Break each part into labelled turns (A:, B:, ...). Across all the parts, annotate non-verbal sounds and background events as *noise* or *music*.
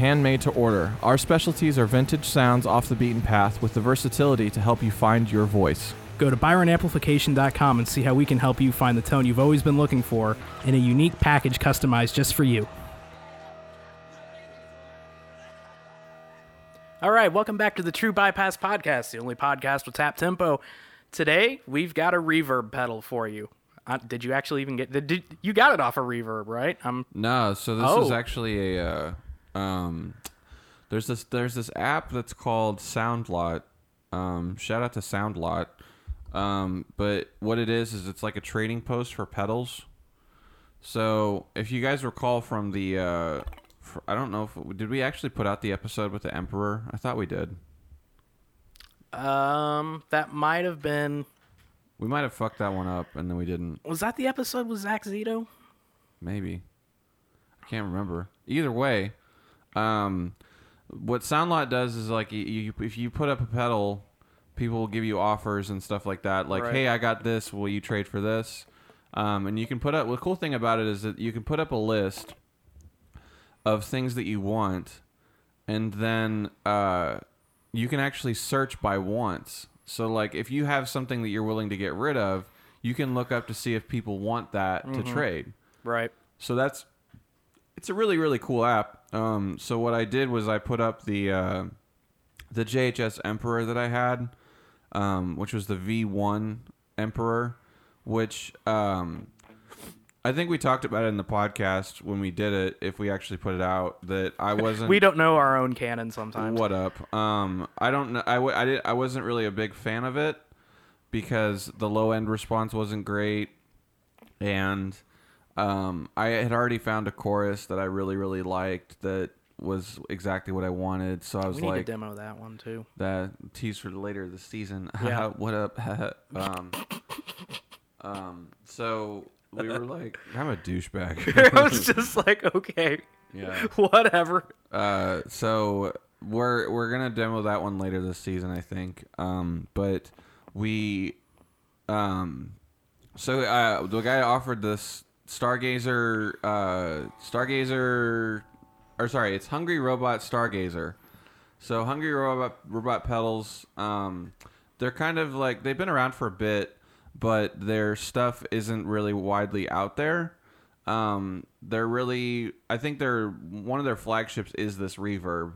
A: Handmade to order. Our specialties are vintage sounds off the beaten path with the versatility to help you find your voice.
B: Go to byronamplification.com and see how we can help you find the tone you've always been looking for in a unique package customized just for you. All right, welcome back to the True Bypass Podcast, the only podcast with tap tempo. Today, we've got a reverb pedal for you. Uh, did you actually even get? Did, did you got it off a reverb, right? Um,
A: No, so this is
B: Oh.
A: actually a uh, um there's this there's this app that's called Soundlot. Um shout out to Soundlot. Um but what it is is it's like a trading post for pedals. So, if you guys recall from the uh fr- I don't know if did we actually put out the episode with the Emperor? I thought we did.
B: um, that might have been.
A: We might have fucked that one up and then we didn't.
B: Was that the episode with Zach Zito?
A: Maybe. I can't remember. Either way, um, what Soundlot does is like you, you, if you put up a pedal, people will give you offers and stuff like that. Like,
B: Right.
A: hey, I got this. Will you trade for this? Um, and you can put up. The cool thing about it is that you can put up a list of things that you want, and then uh, you can actually search by wants. So, like, if you have something that you're willing to get rid of, you can look up to see if people want that to trade.
B: Right.
A: So that's it's a really really cool app. Um, so what I did was I put up the uh, the JHS Emperor that I had, um, which was the V1 Emperor, which um, I think we talked about it in the podcast when we did it. If we actually put it out, that I *laughs* wasn't.
B: We don't know our own canon sometimes.
A: What up? Um, I don't know. I, w- I, did, I wasn't really a big fan of it because the low end response wasn't great, and um, I had already found a chorus that I really really liked that was exactly what I wanted. So I was
B: We need
A: like,
B: to demo that one too.
A: that tease for later this season. *laughs*
B: Yeah.
A: what up? *laughs* um, um, so we were *laughs* like, I'm a douchebag.
B: I was just like, okay,
A: yeah.
B: whatever.
A: Uh, so we're we're gonna demo that one later this season, I think. Um, but we, um, so uh, the guy offered this Stargazer, uh, Stargazer, or sorry, it's Hungry Robot Stargazer. So Hungry Robot Robot pedals, um, they're kind of like they've been around for a bit, but their stuff isn't really widely out there. Um, they're really, I think they're one of their flagships is this reverb.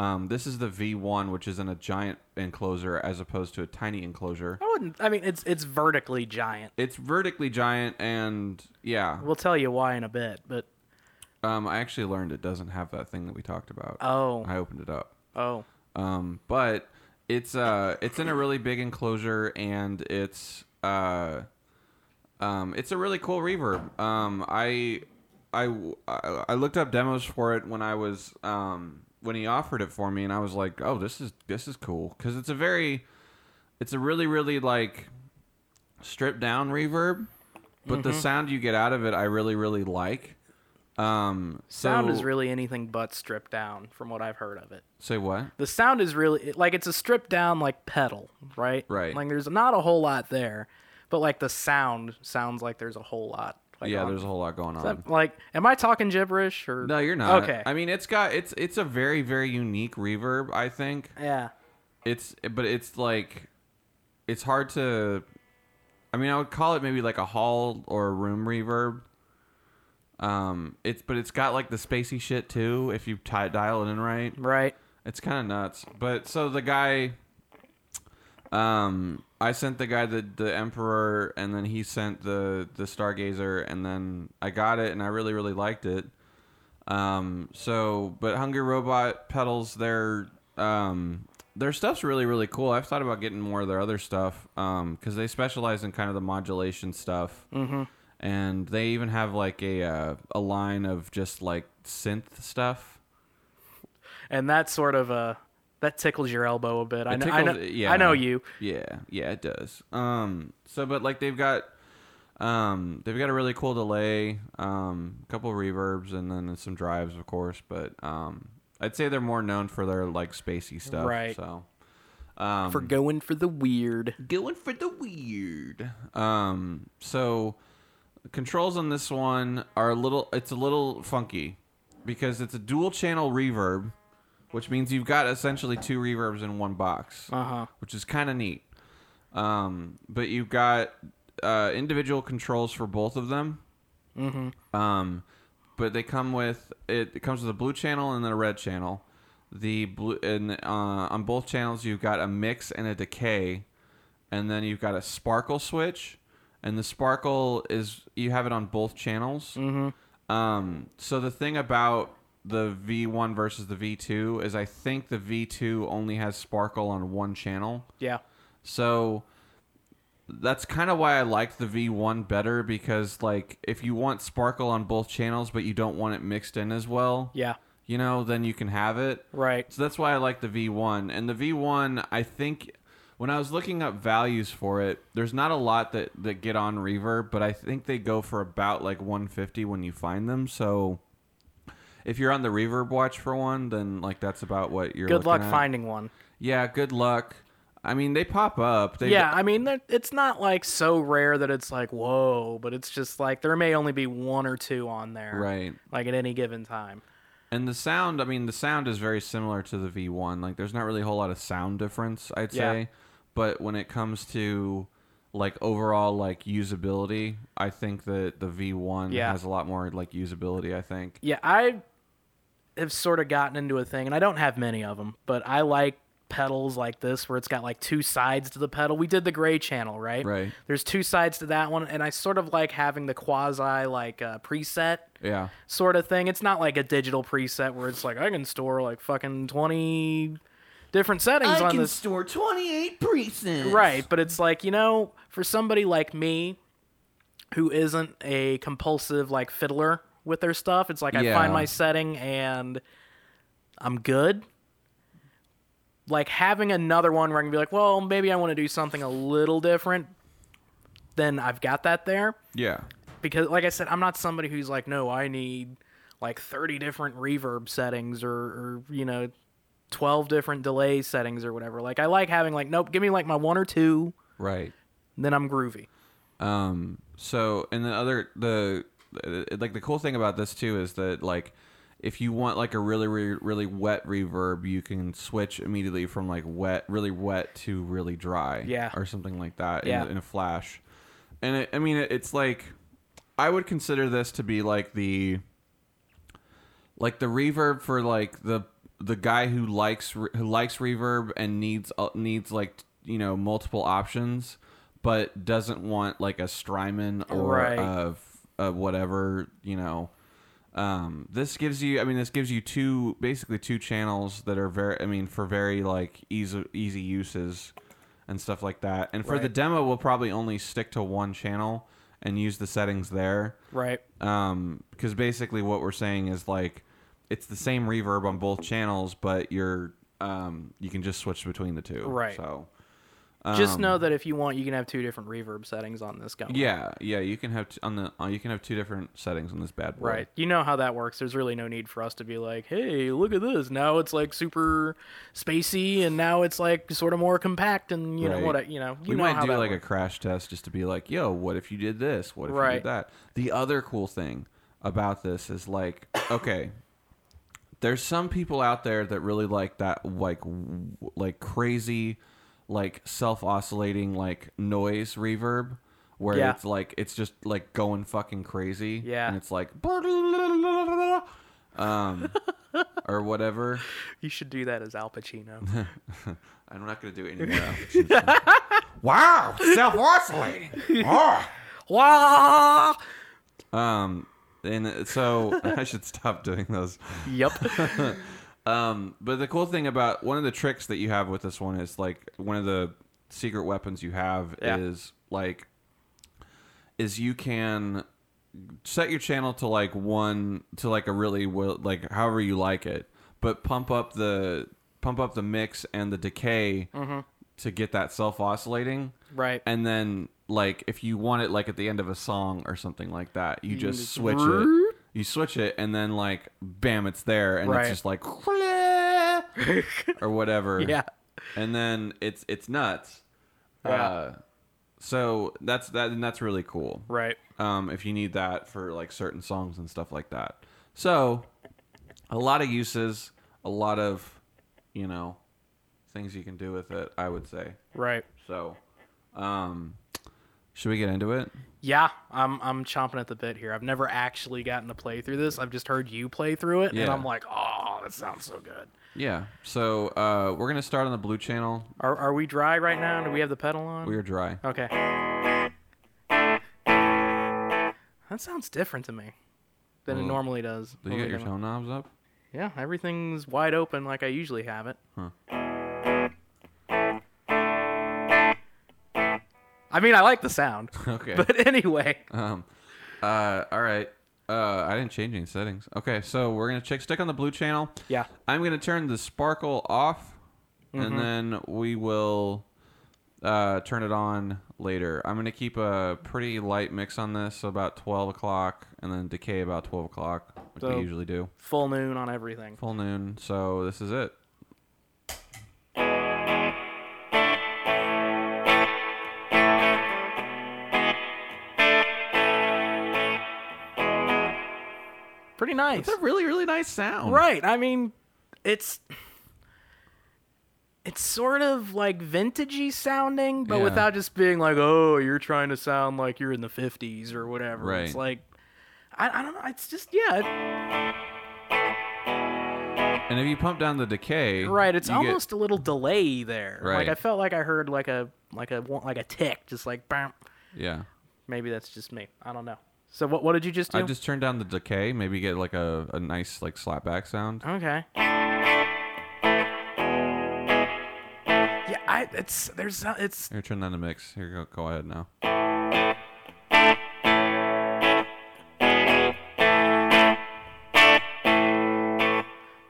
A: Um, this is the V1, which is in a giant enclosure as opposed to a tiny enclosure.
B: I wouldn't. I mean, it's it's vertically giant.
A: It's vertically giant, and yeah,
B: We'll tell you why in a bit. But
A: um, I actually learned it doesn't have that thing that we talked about.
B: oh,
A: I opened it up.
B: oh,
A: Um, but it's uh it's in a really big enclosure and it's uh um it's a really cool reverb. Um I I I I looked up demos for it when I was um when he offered it for me and I was like, "Oh, this is this is cool cuz it's a very it's a really really like stripped down reverb, but the sound you get out of it I really really like. Um
B: sound is really anything but stripped down, from what I've heard of it.
A: Say what?
B: The sound is really like it's a stripped down like pedal, right?
A: Right.
B: Like there's not a whole lot there, but like the sound sounds like there's a whole lot. Like,
A: yeah, there's a whole lot going on.
B: That- like, am I talking gibberish or
A: No, you're not.
B: Okay.
A: I mean, it's got it's it's a very very unique reverb. I think
B: yeah.
A: it's but it's like it's hard to. I mean, I would call it maybe like a hall or a room reverb. Um, it's but it's got like the spacey shit too. If you dial it in right,
B: Right.
A: it's kind of nuts. But so the guy, um, I sent the guy the the emperor, and then he sent the the stargazer, and then I got it, and I really really liked it. Um, so but Hungry Robot pedals their um their stuff's really really cool. I've thought about getting more of their other stuff um because they specialize in kind of the modulation stuff. Mm-hmm. And they even have like a uh, a line of just like synth stuff.
B: And that sort of uh that tickles your elbow a bit. I
A: It
B: know, I know,
A: yeah.
B: I know you.
A: Yeah, yeah, it does. Um, so but like they've got, um, they've got a really cool delay, um, a couple reverbs, and then some drives, of course. But um, I'd say they're more known for their like spacey stuff.
B: Right.
A: So, um,
B: For going for the weird.
A: going for the weird. Um, so controls on this one are a little. It's a little funky. because it's a dual channel reverb, which means you've got essentially two reverbs in one box,
B: Uh huh.
A: which is kind of neat. Um, but you've got uh, individual controls for both of them.
B: Mm-hmm.
A: Um, but they come with it, it comes with a blue channel and then a red channel. The blue and uh, on both channels you've got a mix and a decay, and then you've got a sparkle switch, and the sparkle is you have it on both channels.
B: Mm-hmm.
A: Um, so the thing about the V1 versus the V2 is I think the V2 only has sparkle on one channel.
B: Yeah.
A: So that's kind of why I liked the V1 better because like if you want sparkle on both channels but you don't want it mixed in as well,
B: Yeah.
A: you know, then you can have it.
B: Right.
A: So that's why I like the V1. And the V1, I think when I was looking up values for it, there's not a lot that that get on reverb, but I think they go for about like 150 when you find them. So if you're on the reverb watch for one, then like that's about what you're
B: Good luck
A: at.
B: finding one.
A: Yeah, good luck. I mean, they pop up. They,
B: yeah, I mean, it's not like so rare that it's like whoa, but it's just like there may only be one or two on there,
A: Right.
B: Like at any given time.
A: And the sound, I mean, the sound is very similar to the V1. Like, there's not really a whole lot of sound difference, I'd
B: Yeah.
A: say. But when it comes to like overall like usability, I think that the V1
B: Yeah.
A: has a lot more like usability. I think.
B: Yeah, I have sort of gotten into a thing, and I don't have many of them, but I like pedals like this where it's got like two sides to the pedal. We did the gray channel, right?
A: Right.
B: There's two sides to that one, and I sort of like having the quasi like uh, preset
A: Yeah.
B: sort of thing. It's not like a digital preset where it's like I can store like fucking 20 different settings on this.
A: store 28 presets.
B: Right, but it's like, you know, for somebody like me who isn't a compulsive like fiddler with their stuff, it's like I find my setting and I'm good. Like having another one where I can be like, well, maybe I want to do something a little different. Then I've got that there
A: Yeah.
B: because like I said, I'm not somebody who's like, no, I need like 30 different reverb settings or, or you know, 12 different delay settings or whatever. Like I like having like, nope, give me like my one or two,
A: Right.
B: then I'm groovy.
A: Um. So, and the other the like the cool thing about this too is that like if you want like a really really really wet reverb, you can switch immediately from like wet really wet to really dry.
B: Yeah.
A: Or something like that.
B: Yeah.
A: In, a, in a flash. And it, I mean, it, it's like I would consider this to be like the like the reverb for like the the guy who likes who likes reverb and needs uh, needs like you know multiple options but doesn't want like a Strymon or
B: Right.
A: a, a whatever you know um this gives you i mean this gives you two basically two channels that are very i mean for very like easy easy uses and stuff like that and for the demo we'll probably only stick to one channel and use the settings there
B: Right.
A: um because basically what we're saying is like it's the same reverb on both channels but you're um you can just switch between the two
B: Right.
A: so
B: Just
A: um,
B: know that if you want, you can have two different reverb settings on this going.
A: yeah yeah you can have t- on the uh, you can have two different settings on this bad boy
B: Right. You know how that works. There's really no need for us to be like, hey, look at this. Now it's like super spacey and now it's like sort of more compact and you know
A: Right.
B: what you know, you
A: we
B: know
A: might
B: how
A: do
B: that
A: like
B: works.
A: a crash test just to be like yo what if you did this what if you
B: Right.
A: did that the other cool thing about this is like *coughs* okay there's some people out there that really like that like w- like crazy like self-oscillating like noise reverb where
B: Yeah.
A: it's like it's just like going fucking crazy
B: Yeah.
A: and it's like um *laughs* or whatever
B: You should do that as Al Pacino. *laughs*
A: i'm not gonna do it anymore *laughs* wow self-oscillating oh.
B: Wah!
A: Um, and so I should stop doing those.
B: Yep.
A: Um, but the cool thing about one of the tricks that you have with this one is like one of the secret weapons you have
B: Yeah.
A: is like is you can set your channel to like one to like a really will like however you like it, but pump up the pump up the mix and the decay to get that self oscillating.
B: right.
A: And then like if you want it like at the end of a song or something like that, you just
B: just
A: switch it. You switch it and then like bam, it's there and
B: Right.
A: it's just like or whatever. *laughs*
B: Yeah.
A: And then it's it's nuts.
B: Yeah.
A: Uh, so that's that and that's really cool.
B: Right.
A: Um, if you need that for like certain songs and stuff like that. So a lot of uses, a lot of, you know, things you can do with it. I would say
B: Right.
A: so. Um, should we get into it?
B: Yeah, I'm I'm chomping at the bit here. I've never actually gotten to play through this. I've just heard you play through it, and I'm like, oh, that sounds so good.
A: Yeah. So uh, we're gonna start on the blue channel.
B: Are are we dry right now? Do we have the pedal on?
A: We are dry.
B: Okay. That sounds different to me than it normally does.
A: Do you get your tone knobs up?
B: Yeah, everything's wide open like I usually have it.
A: Huh.
B: I mean, I like the sound, *laughs*
A: okay.
B: but anyway.
A: Um, uh, all right. Uh, I didn't change any settings. Okay, so we're gonna check stick on the blue channel.
B: Yeah.
A: I'm gonna turn the sparkle off,
B: Mm-hmm.
A: and then we will uh, turn it on later. I'm gonna keep a pretty light mix on this, so about 12 o'clock, and then decay about 12 o'clock, which
B: So-
A: we usually do.
B: Full noon on everything.
A: Full noon. So this is it.
B: Pretty nice.
A: It's a really really nice sound.
B: Right. I mean, it's it's sort of like vintagey sounding, but
A: Yeah.
B: without just being like, oh, you're trying to sound like you're in the '50s or whatever.
A: Right.
B: It's like, I, I don't know. It's just yeah. it-
A: And if you pump down the decay,
B: right. It's
A: you get-
B: almost a little delay there.
A: Right.
B: Like I felt like I heard like a like a like a tick, just like bam.
A: yeah.
B: Maybe that's just me. I don't know. So what what did you just do?
A: I just turned down the decay. Maybe get like a, a nice like slapback sound.
B: Okay. Yeah, I it's there's it's
A: Here, turn down the mix. Here, go go ahead now.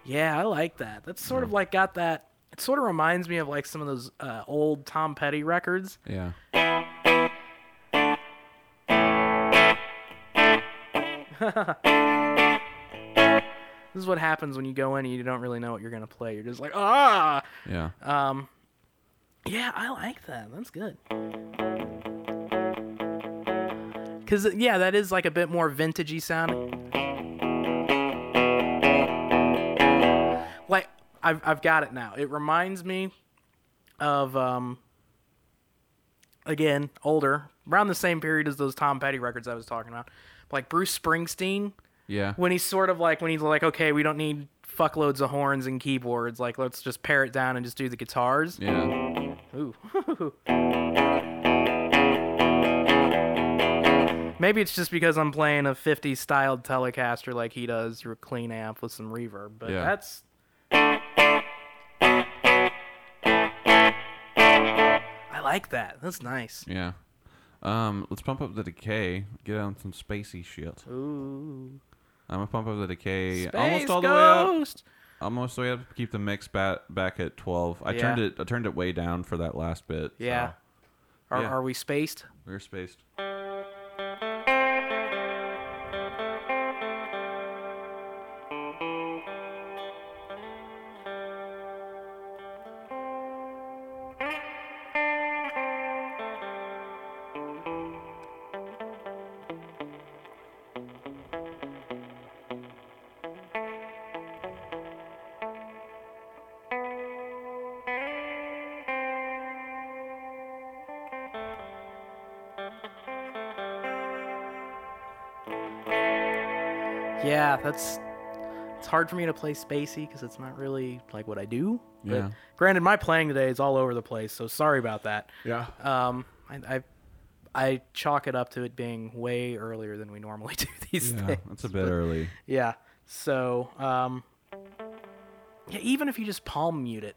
B: Yeah, I like that. That's sort of like got that. It sort of reminds me of like some of those uh, old Tom Petty records.
A: Yeah. *laughs*
B: This is what happens when you go in and you don't really know what you're gonna play. You're just like, ah.
A: Yeah.
B: Um, yeah, I like that. That's good. Cause yeah, that is like a bit more vintagey sounding. Like I've I've got it now. It reminds me of um again older around the same period as those Tom Petty records I was talking about, like Bruce Springsteen
A: Yeah.
B: when he's sort of like when he's like okay we don't need fuckloads of horns and keyboards like let's just pare it down and just do the guitars.
A: Yeah.
B: Ooh. *laughs* Maybe it's just because I'm playing a 50 styled Telecaster like he does through a clean amp with some reverb, but
A: Yeah.
B: that's. I like that. That's nice.
A: Yeah. Um, let's pump up the decay. Get on some spacey shit.
B: Ooh.
A: I'm gonna pump up the decay
B: Space
A: almost all the way up. Almost all the way up. Keep the mix back back at 12. I
B: Yeah.
A: turned it. I turned it way down for that last bit. so
B: Yeah. Are,
A: Yeah.
B: are we spaced?
A: we're spaced.
B: That's. It's hard for me to play spacey because it's not really like what I do. But
A: Yeah.
B: Granted, my playing today is all over the place, so sorry about that.
A: Yeah.
B: Um, I, I, I chalk it up to it being way earlier than we normally *laughs* do these
A: Yeah.
B: things.
A: That's a bit early.
B: Yeah. So, um, yeah, even if you just palm mute it,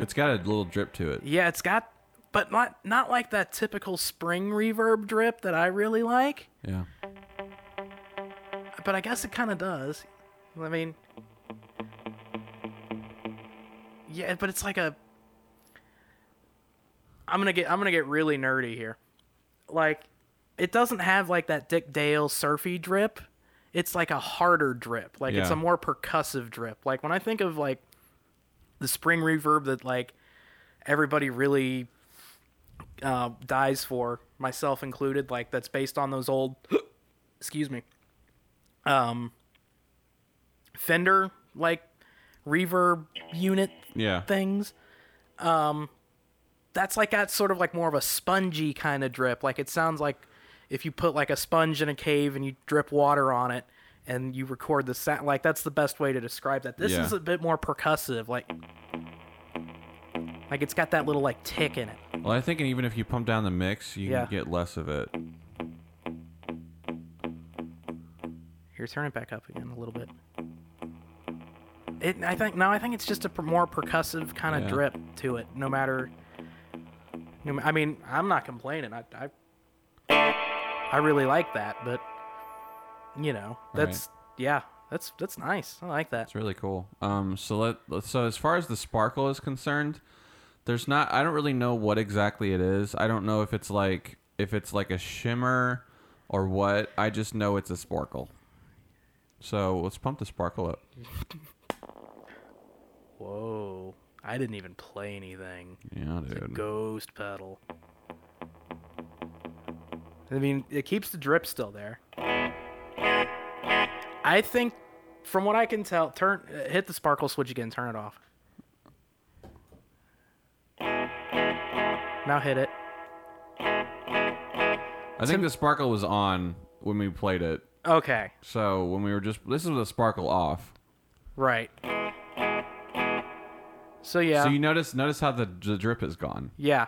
A: It's got a little drip to it.
B: yeah, it's got, but not not like that typical spring reverb drip that I really like.
A: Yeah.
B: But I guess it kind of does. I mean, yeah, but it's like a. I'm gonna get I'm gonna get really nerdy here. Like, it doesn't have like that Dick Dale surfy drip. It's like a harder drip. Like it's a more percussive drip. Like when I think of like the spring reverb that like everybody really uh, dies for, myself included. Like that's based on those old, *gasps* excuse me, um, Fender like reverb unit
A: Yeah.
B: things. Um, that's like got sort of like more of a spongy kind of drip. Like it sounds like if you put like a sponge in a cave and you drip water on it and you record the sound. Like that's the best way to describe that. This
A: Yeah.
B: is a bit more percussive. Like, like it's got that little like tick in it.
A: Well, I think even if you pump down the mix, you
B: Yeah.
A: can get less of it.
B: Here, turn it back up again a little bit. It, I think no, I think it's just a per- more percussive kind of
A: Yeah.
B: drip to it. No matter, no, I mean, I'm not complaining. I, I, I really like that, but you know, that's yeah, that's that's nice. I like that.
A: It's really cool. Um, so let- so as far as the sparkle is concerned, there's not. I don't really know what exactly it is. I don't know if it's like if it's like a shimmer or what. I just know it's a sparkle. So let's pump the sparkle up. *laughs*
B: Whoa, I didn't even play anything.
A: Yeah,
B: It's a
A: dude.
B: ghost pedal. I mean, it keeps the drip still there. I think, from what I can tell, turn uh, hit the sparkle switch again. Turn it off. Now hit it.
A: I think the sparkle was on when we played it.
B: Okay,
A: So when we were just this is the sparkle off.
B: right. So yeah,
A: So you notice notice how the, the drip is gone.
B: yeah,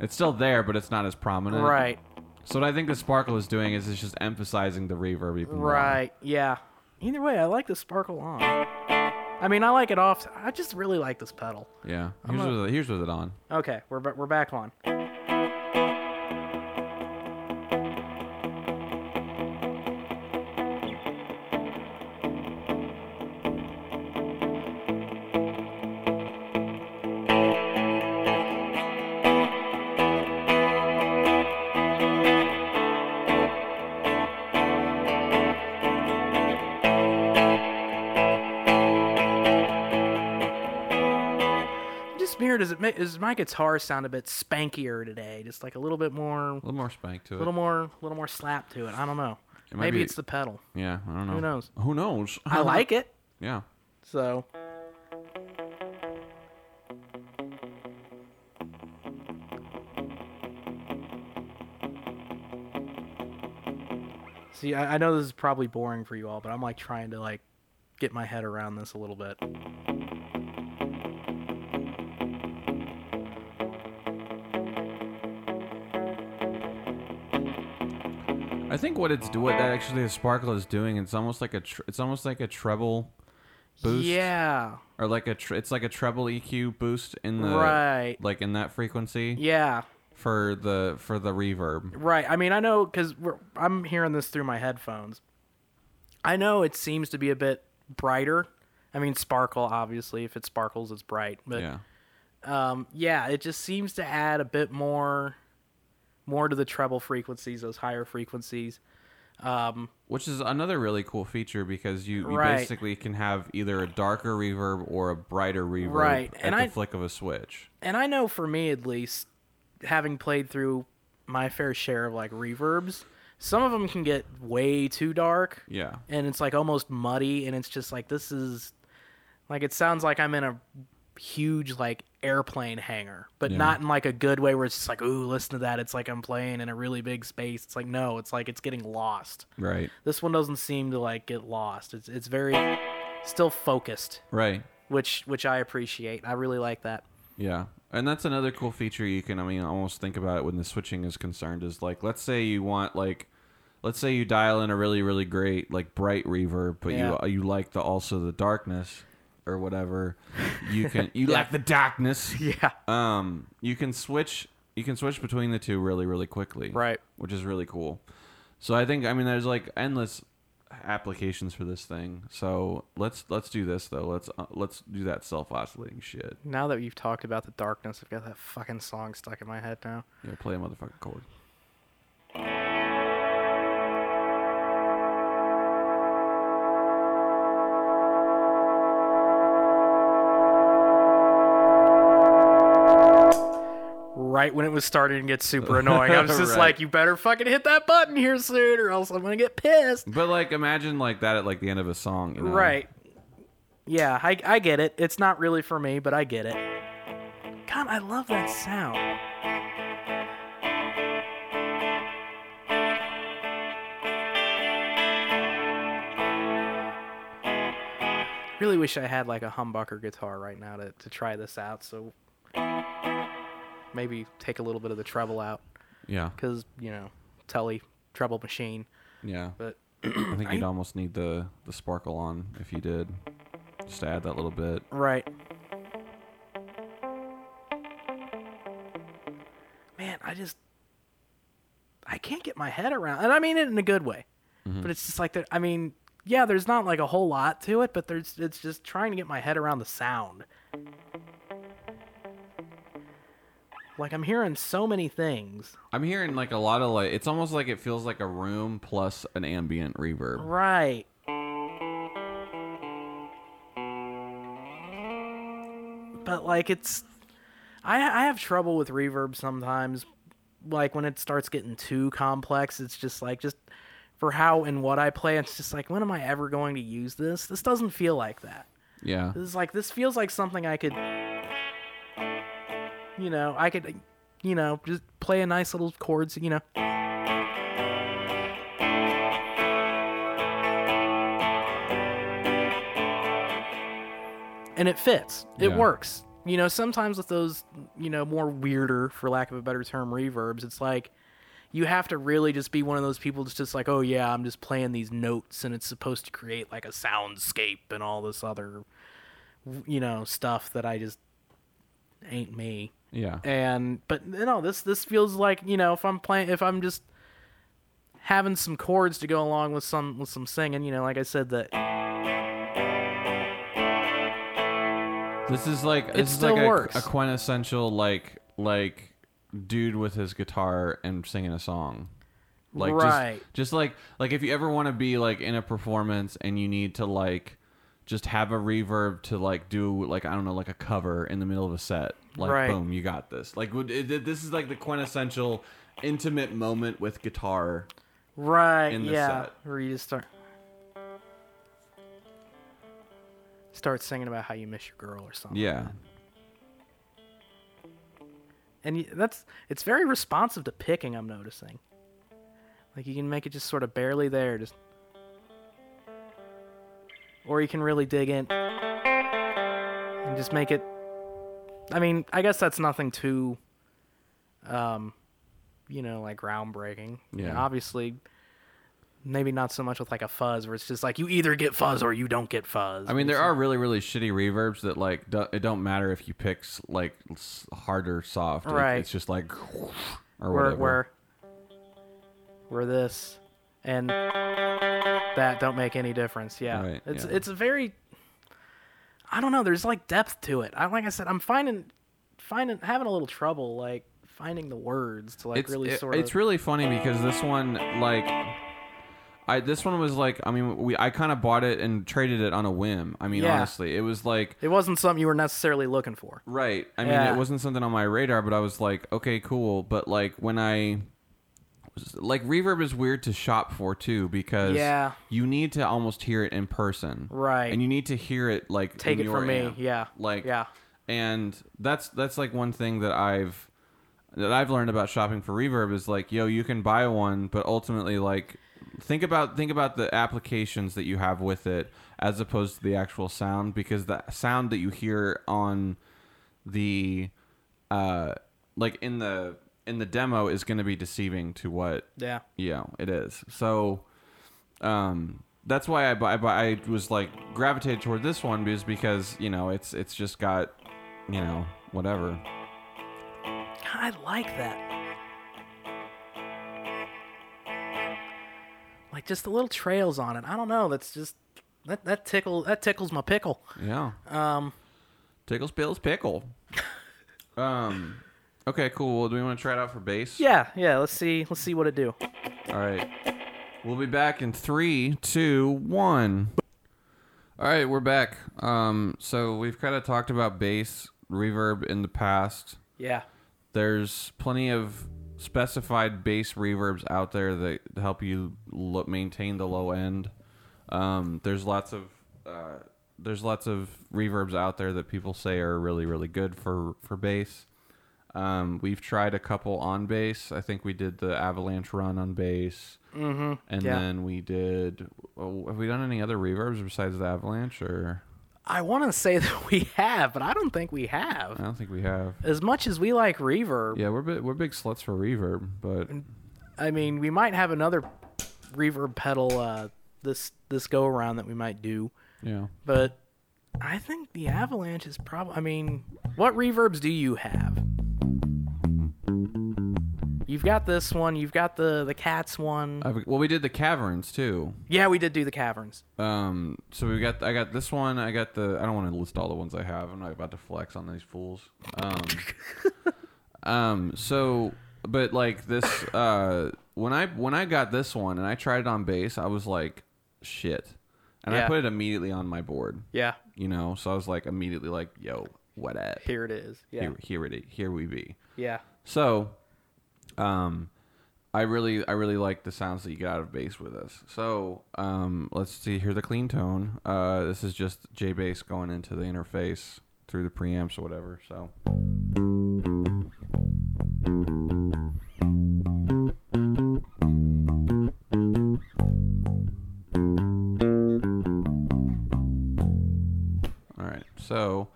A: It's still there, but it's not as prominent.
B: right,
A: So what I think the sparkle is doing is it's just emphasizing the reverb even more.
B: right, yeah. Either way, I like the sparkle on. I mean, I like it off. I just really like this pedal.
A: Yeah.
B: I'm
A: Here's
B: a-
A: with it, here's with it on.
B: Okay, we're ba- we're back on. My guitar sound a bit spankier today? Just like a little bit more,
A: A little more spank to it, a
B: little more, a little more slap to it. I don't know.
A: It
B: Maybe
A: be-
B: it's the pedal.
A: Yeah, I don't know.
B: Who knows?
A: Who knows?
B: I *laughs* like it.
A: Yeah.
B: So. See, I, I know this is probably boring for you all, but I'm like trying to like get my head around this a little bit.
A: Think what it's do what that actually the sparkle is doing. It's almost like a tr- it's almost like a treble boost.
B: Yeah.
A: Or like a tr- it's like a treble EQ boost in the
B: Right.
A: like in that frequency
B: Yeah.
A: for the for the reverb.
B: Right. I mean, I know because I'm hearing this through my headphones. I know it seems to be a bit brighter. I mean, sparkle obviously. If it sparkles, it's bright. But
A: yeah.
B: um, yeah, it just seems to add a bit more, more to the treble frequencies, those higher frequencies. Um,
A: Which is another really cool feature because you, you
B: Right.
A: basically can have either a darker reverb or a brighter reverb
B: Right,
A: at
B: and
A: the
B: I-
A: flick of a switch.
B: and I know for me at least, having played through my fair share of like reverbs, some of them can get way too dark.
A: Yeah.
B: and it's like almost muddy and it's just like this is like it sounds like I'm in a huge like airplane hangar, but
A: Yeah.
B: not in like a good way where it's just like ooh listen to that it's like I'm playing in a really big space. It's like no, it's like it's getting lost.
A: Right.
B: This one doesn't seem to like get lost. It's it's very still focused,
A: Right.
B: which which I appreciate. I really like that.
A: Yeah. And that's another cool feature you can I mean almost think about when the switching is concerned is like let's say you want like let's say you dial in a really really great like bright reverb but
B: Yeah.
A: you you like the also the darkness or whatever you can *laughs* you
B: Yeah.
A: like the darkness
B: Yeah.
A: um you can switch you can switch between the two really really quickly
B: Right.
A: which is really cool so i think i mean there's like endless applications for this thing so let's let's do this though let's uh, let's do that self-oscillating shit
B: Now that you've talked about the darkness, I've got that fucking song stuck in my head now.
A: yeah play a motherfucking chord
B: right when it was starting to get super *laughs* annoying. I was just
A: Right.
B: like, you better fucking hit that button here soon, or else I'm gonna get pissed.
A: But like, imagine like that at like the end of a song. You know?
B: Right. Yeah, I, I get it. It's not really for me, but I get it. God, I love that sound. Really wish I had like a humbucker guitar right now to, to try this out. So maybe take a little bit of the treble out
A: Yeah.
B: because you know telly treble machine.
A: Yeah.
B: But *clears throat*
A: I think you'd almost need the the sparkle on if you did, just to add that little bit.
B: Right. Man, I just I can't get my head around, and I mean it in a good way. Mm-hmm. But it's just like that. I mean, yeah, there's not like a whole lot to it, but there's it's just trying to get my head around the sound. Like I'm hearing so many things.
A: I'm hearing like a lot of like it's almost like it feels like a room plus an ambient reverb.
B: Right. But like it's I I have trouble with reverb sometimes. Like when it starts getting too complex, it's just like just for how and what I play, it's just like when am I ever going to use this? This doesn't feel like that.
A: Yeah.
B: This is like this feels like something I could you know, I could you know, just play a nice little chords, you know. And it fits. It
A: Yeah.
B: works. You know, sometimes with those, you know, more weirder, for lack of a better term, reverbs, it's like you have to really just be one of those people that's just like, oh yeah, I'm just playing these notes and it's supposed to create like a soundscape and all this other, you know, stuff that I just ain't me.
A: Yeah.
B: And but you know, this this feels like you know if I'm playing if I'm just having some chords to go along with some with some singing, you know, like I said that
A: This is like this is
B: still
A: like a, a quintessential like like dude with his guitar and singing a song. Like
B: Right.
A: just just like like if you ever want to be like in a performance and you need to like just have a reverb to like do like I don't know like a cover in the middle of a set. Like
B: Right.
A: boom, you got this. Like it, this is like the quintessential intimate moment with guitar.
B: right,
A: in the
B: yeah,
A: set.
B: where you just start start singing about how you miss your girl or something.
A: Yeah.
B: and that's it's very responsive to picking. I'm noticing. Like you can make it just sort of barely there, just, or you can really dig in and just make it. I mean, I guess that's nothing too, um, you know, like groundbreaking.
A: Yeah.
B: obviously, maybe not so much with like a fuzz, where it's just like you either get fuzz or you don't get fuzz.
A: I mean, there are really, really shitty reverbs that like do, it don't matter if you pick like hard or soft. It-
B: Right.
A: it's just like *laughs* or
B: where
A: whatever.
B: where where this and that don't make any difference. Yeah,
A: Right,
B: it's
A: yeah.
B: it's a very I don't know. There's like depth to it. I like I said, I'm finding finding having a little trouble like finding the words to like
A: it's
B: really
A: it-
B: sort
A: it's
B: of.
A: really funny because this one like I this one was like I mean we I kind of bought it and traded it on a whim. I mean
B: Yeah.
A: honestly, it was like
B: it wasn't something you were necessarily looking for.
A: Right. I mean,
B: Yeah.
A: it wasn't something on my radar, but I was like, okay, cool. But like when I like reverb is weird to shop for too because
B: Yeah.
A: you need to almost hear it in person.
B: Right.
A: And you need to hear it like
B: Take
A: in
B: it
A: your
B: from me. Yeah.
A: Like
B: yeah.
A: and that's that's like one thing that I've that I've learned about shopping for reverb is like, yo, you can buy one, but ultimately like think about think about the applications that you have with it as opposed to the actual sound because the sound that you hear on the uh like in the in the demo is going to be deceiving to what
B: Yeah.
A: yeah, it is. So, um, that's why I, I, I was like gravitated toward this one is because you know it's it's just got, you know, whatever.
B: I like that. Like just the little trails on it. I don't know. That's just that that tickle that tickles my pickle.
A: Yeah,
B: Um,
A: tickles pills pickle. *laughs* um, okay, cool. Well, do we want to try it out for bass?
B: yeah, yeah. Let's see. Let's see what it do.
A: All right. We'll be back in three, two, one. All right, we're back. Um, so we've kind of talked about bass reverb in the past.
B: Yeah.
A: there's plenty of specified bass reverbs out there that help you lo- maintain the low end. Um, there's lots of uh, there's lots of reverbs out there that people say are really really good for for bass. Um, we've tried a couple on bass. I think we did the Avalanche run on bass,
B: Mm-hmm.
A: and
B: Yeah.
A: then we did. oh, have we done any other reverbs besides the Avalanche? Or
B: I want to say *laughs* that we have, but I don't think we have.
A: I don't think we have.
B: As much as we like reverb,
A: Yeah, we're bi- we're big sluts for reverb, but
B: I mean, we might have another reverb pedal uh, this this go around that we might do,
A: yeah.
B: but I think the Avalanche is probably. I mean, what reverbs do you have? You've got this one. You've got the the Cats one.
A: I've, well, we did the caverns too.
B: yeah, we did do the caverns.
A: Um, so we got I got this one. I got the. I don't want to list all the ones I have. I'm not about to flex on these fools. Um, *laughs* um. So, but like this. Uh, when I when I got this one and I tried it on bass, I was like, shit, and I put it immediately on my board.
B: Yeah,
A: You know, so I was like immediately like, yo, what up?
B: here it is. Yeah,
A: Here, here it. Here we be.
B: yeah.
A: So, um, I really, I really like the sounds that you get out of bass with us. So, um, let's see. Here's the clean tone. Uh, this is just J bass going into the interface through the preamps or whatever. So, So,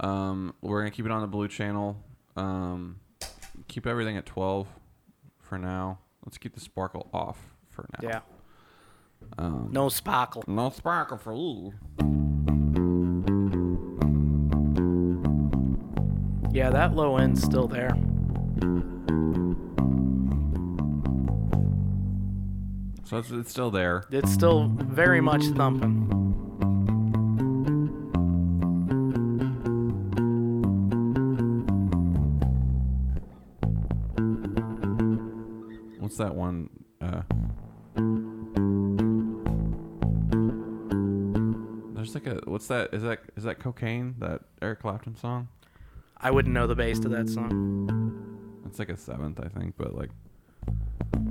A: um, we're gonna keep it on the blue channel. Um, keep everything at 12 for now. Let's keep the sparkle off for now.
B: Yeah.
A: Um,
B: No sparkle.
A: no sparkle for you.
B: Yeah, that low end's still there.
A: So it's, it's still there.
B: It's still very much thumping.
A: That one? Uh, there's like a what's that? Is that is that cocaine? That Eric Clapton song?
B: I wouldn't know the bass to that song.
A: It's like a seventh, I think, but like I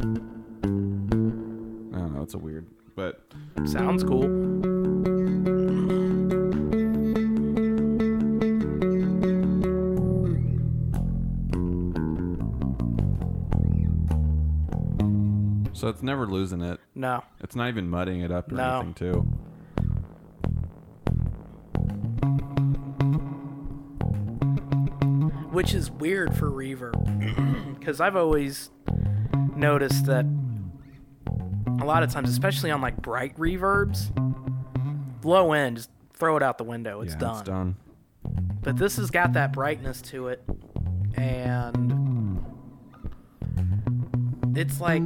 A: don't know. It's a weird, but
B: Sounds cool.
A: So it's never losing it.
B: No.
A: It's not even muddying it up or
B: No.
A: anything, too.
B: Which is weird for reverb. *clears throat* Because I've always noticed that a lot of times, especially on like bright reverbs, low end, just throw it out the window. It's
A: yeah,
B: done.
A: It's done.
B: But this has got that brightness to it. And it's like,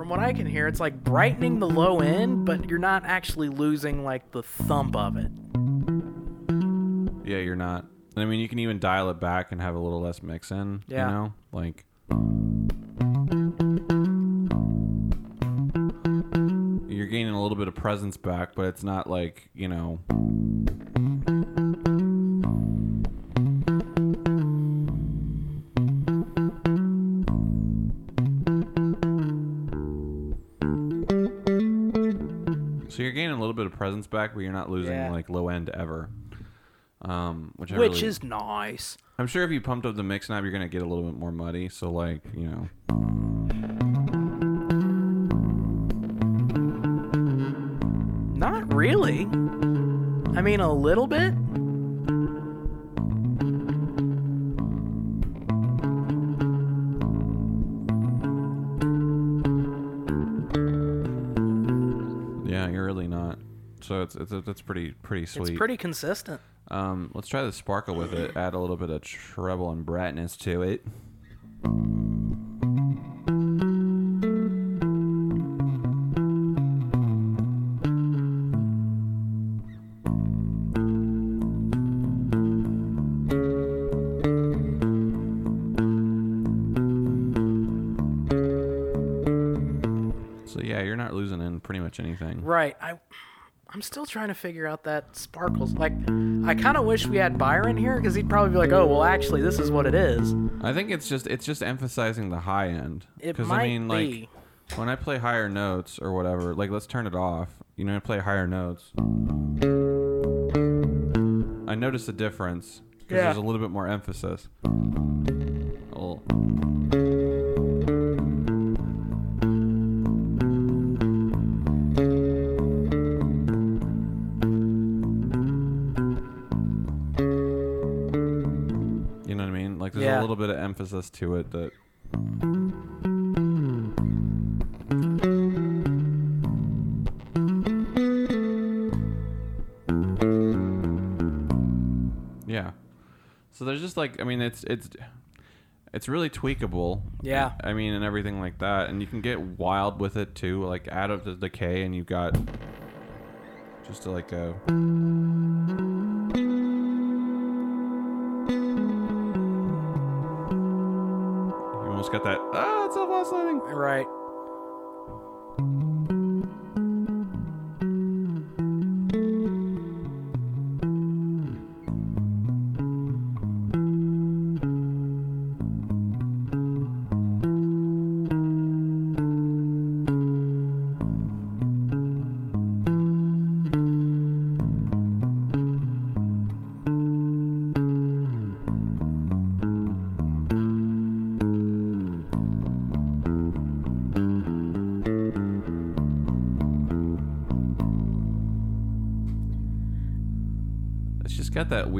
B: from what I can hear, it's like brightening the low end, but you're not actually losing like the thump of it.
A: Yeah, you're not. I mean, you can even dial it back and have a little less mix in.
B: Yeah.
A: You know, like. You're gaining a little bit of presence back, but it's not like you know. Of presence back, but you're not losing
B: Yeah.
A: like low end ever. Um, which I
B: Which
A: really-
B: is nice.
A: I'm sure if you pumped up the mix knob, you're gonna get a little bit more muddy. So like, you know,
B: Not really. I mean, a little bit.
A: So it's it's that's pretty pretty sweet.
B: It's pretty consistent.
A: Um, let's try the sparkle with it. Add a little bit of treble and brightness to it. So yeah, you're not losing in pretty much anything.
B: Right. I'm still trying to figure out that sparkles. Like, I kind of wish we had Byron here because he'd probably be like, "Oh, well, actually, this is what it is."
A: I think it's just it's just emphasizing the high end.
B: It
A: Because
B: might
A: I mean, like
B: be.
A: when I play higher notes or whatever, like let's turn it off. You know, I play higher notes. I notice a difference because
B: Yeah.
A: there's a little bit more emphasis. Little bit of emphasis to it that Yeah. So there's just like I mean it's it's it's really tweakable.
B: Yeah.
A: I mean and everything like that and you can get wild with it too. Like add up the decay and you've got just like a got that ah it's self oscillating.
B: Right.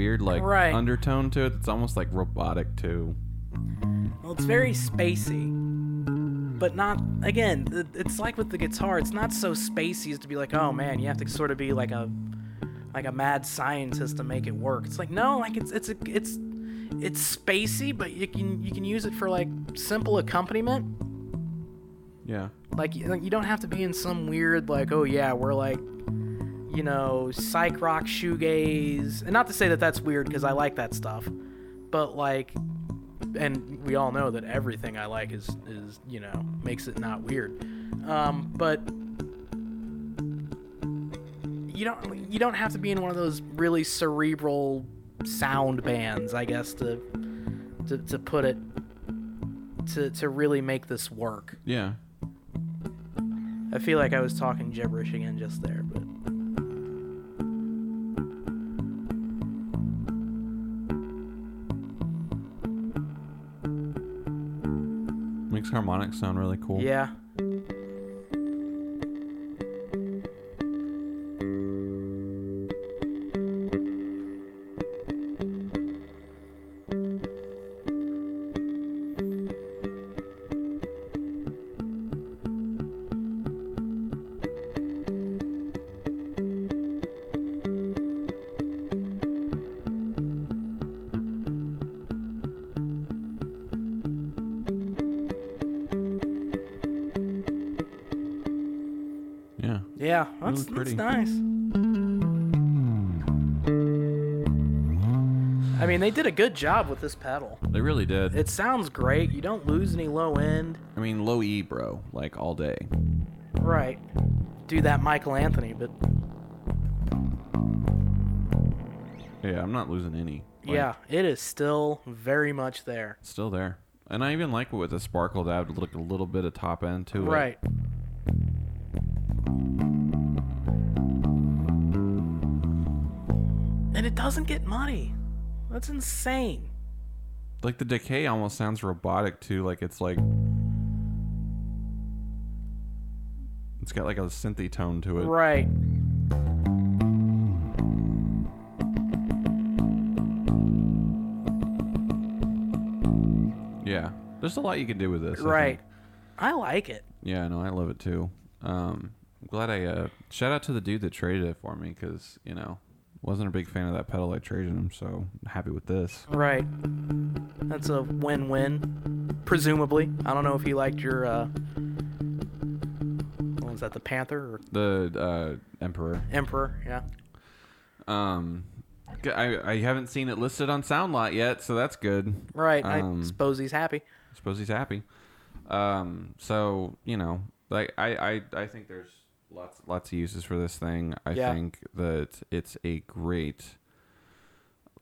A: Weird like
B: Right.
A: undertone to it. It's almost like robotic too.
B: Well, it's very spacey, but not. Again, it's like with the guitar. It's not so spacey as to be like, oh man, you have to sort of be like a like a mad scientist to make it work. It's like no, like it's it's a, it's it's spacey, but you can you can use it for like simple accompaniment.
A: Yeah.
B: Like like, you don't have to be in some weird like oh yeah we're like you know psych rock shoegaze and not to say that that's weird because I like that stuff, but like and we all know that everything I like is is you know makes it not weird, um, but you don't you don't have to be in one of those really cerebral sound bands I guess to to, to put it to to really make this work.
A: Yeah.
B: I feel like I was talking gibberish again just there,
A: sound really cool.
B: Yeah. I mean, they did a good job with this pedal.
A: They really did.
B: It sounds great. You don't lose any low end.
A: I mean, low E, bro, like all day.
B: Right. Do that Michael Anthony, but
A: Yeah, I'm not losing any. Like,
B: yeah, it is still very much there.
A: it's still there. And I even like it with the sparkle to add like a little bit of top end to it.
B: Right. And it doesn't get muddy. That's insane.
A: Like the decay almost sounds robotic too. Like it's like it's got like a synthy tone to it.
B: Right.
A: Yeah. There's a lot you can do with this.
B: Right.
A: think.
B: I like it.
A: Yeah, no, I love it too. Um, I'm glad I uh, shout out to the dude that traded it for me because you know wasn't a big fan of that pedal I traded him, so happy with this.
B: Right. That's a win-win, presumably. I don't know if he liked your. uh What was that? The Panther or
A: The uh, Emperor.
B: Emperor? Yeah.
A: Um, I, I haven't seen it listed on Soundlot yet, so that's good.
B: Right.
A: Um,
B: I suppose he's happy.
A: I suppose he's happy. Um, so you know, like I, I, I think there's lots lots of uses for this thing. I
B: Yeah.
A: think that it's a great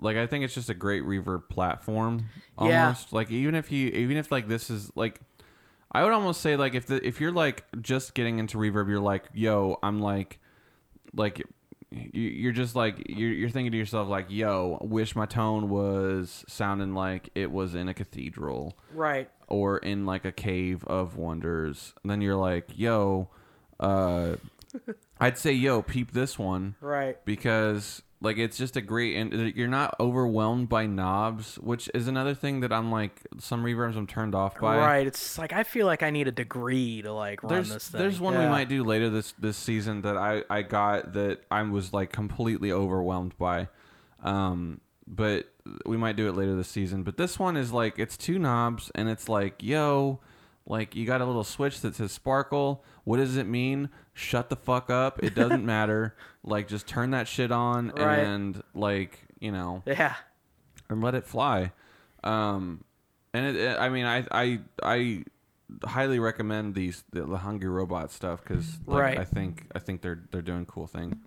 A: like I think it's just a great reverb platform
B: Yeah.
A: almost. Like even if you even if like this is like I would almost say like if the if you're like just getting into reverb you're like, "Yo, I'm like like you- you're just like you're, you're thinking to yourself like yo wish my tone was sounding like it was in a cathedral
B: Right.
A: or in like a cave of wonders. And then you're like, yo, uh, I'd say, yo, peep this one
B: Right.
A: because like it's just a great and you're not overwhelmed by knobs, which is another thing that I'm like some reverbs I'm turned off by.
B: Right. It's like I feel like I need a degree to like run
A: There's
B: this thing.
A: there's one we might do later this this season that I I got that I was like completely overwhelmed by. Um but we might do it later this season. But this one is like it's two knobs and it's like, yo, like you got a little switch that says sparkle. What does it mean? Shut the fuck up. It doesn't *laughs* matter. Like just turn that shit on
B: Right.
A: and like, you know,
B: Yeah.
A: and let it fly. Um, and it, it- I mean, I, I, I highly recommend these the, the Hungry Robot stuff because like,
B: Right.
A: I think I think they're they're doing cool thing.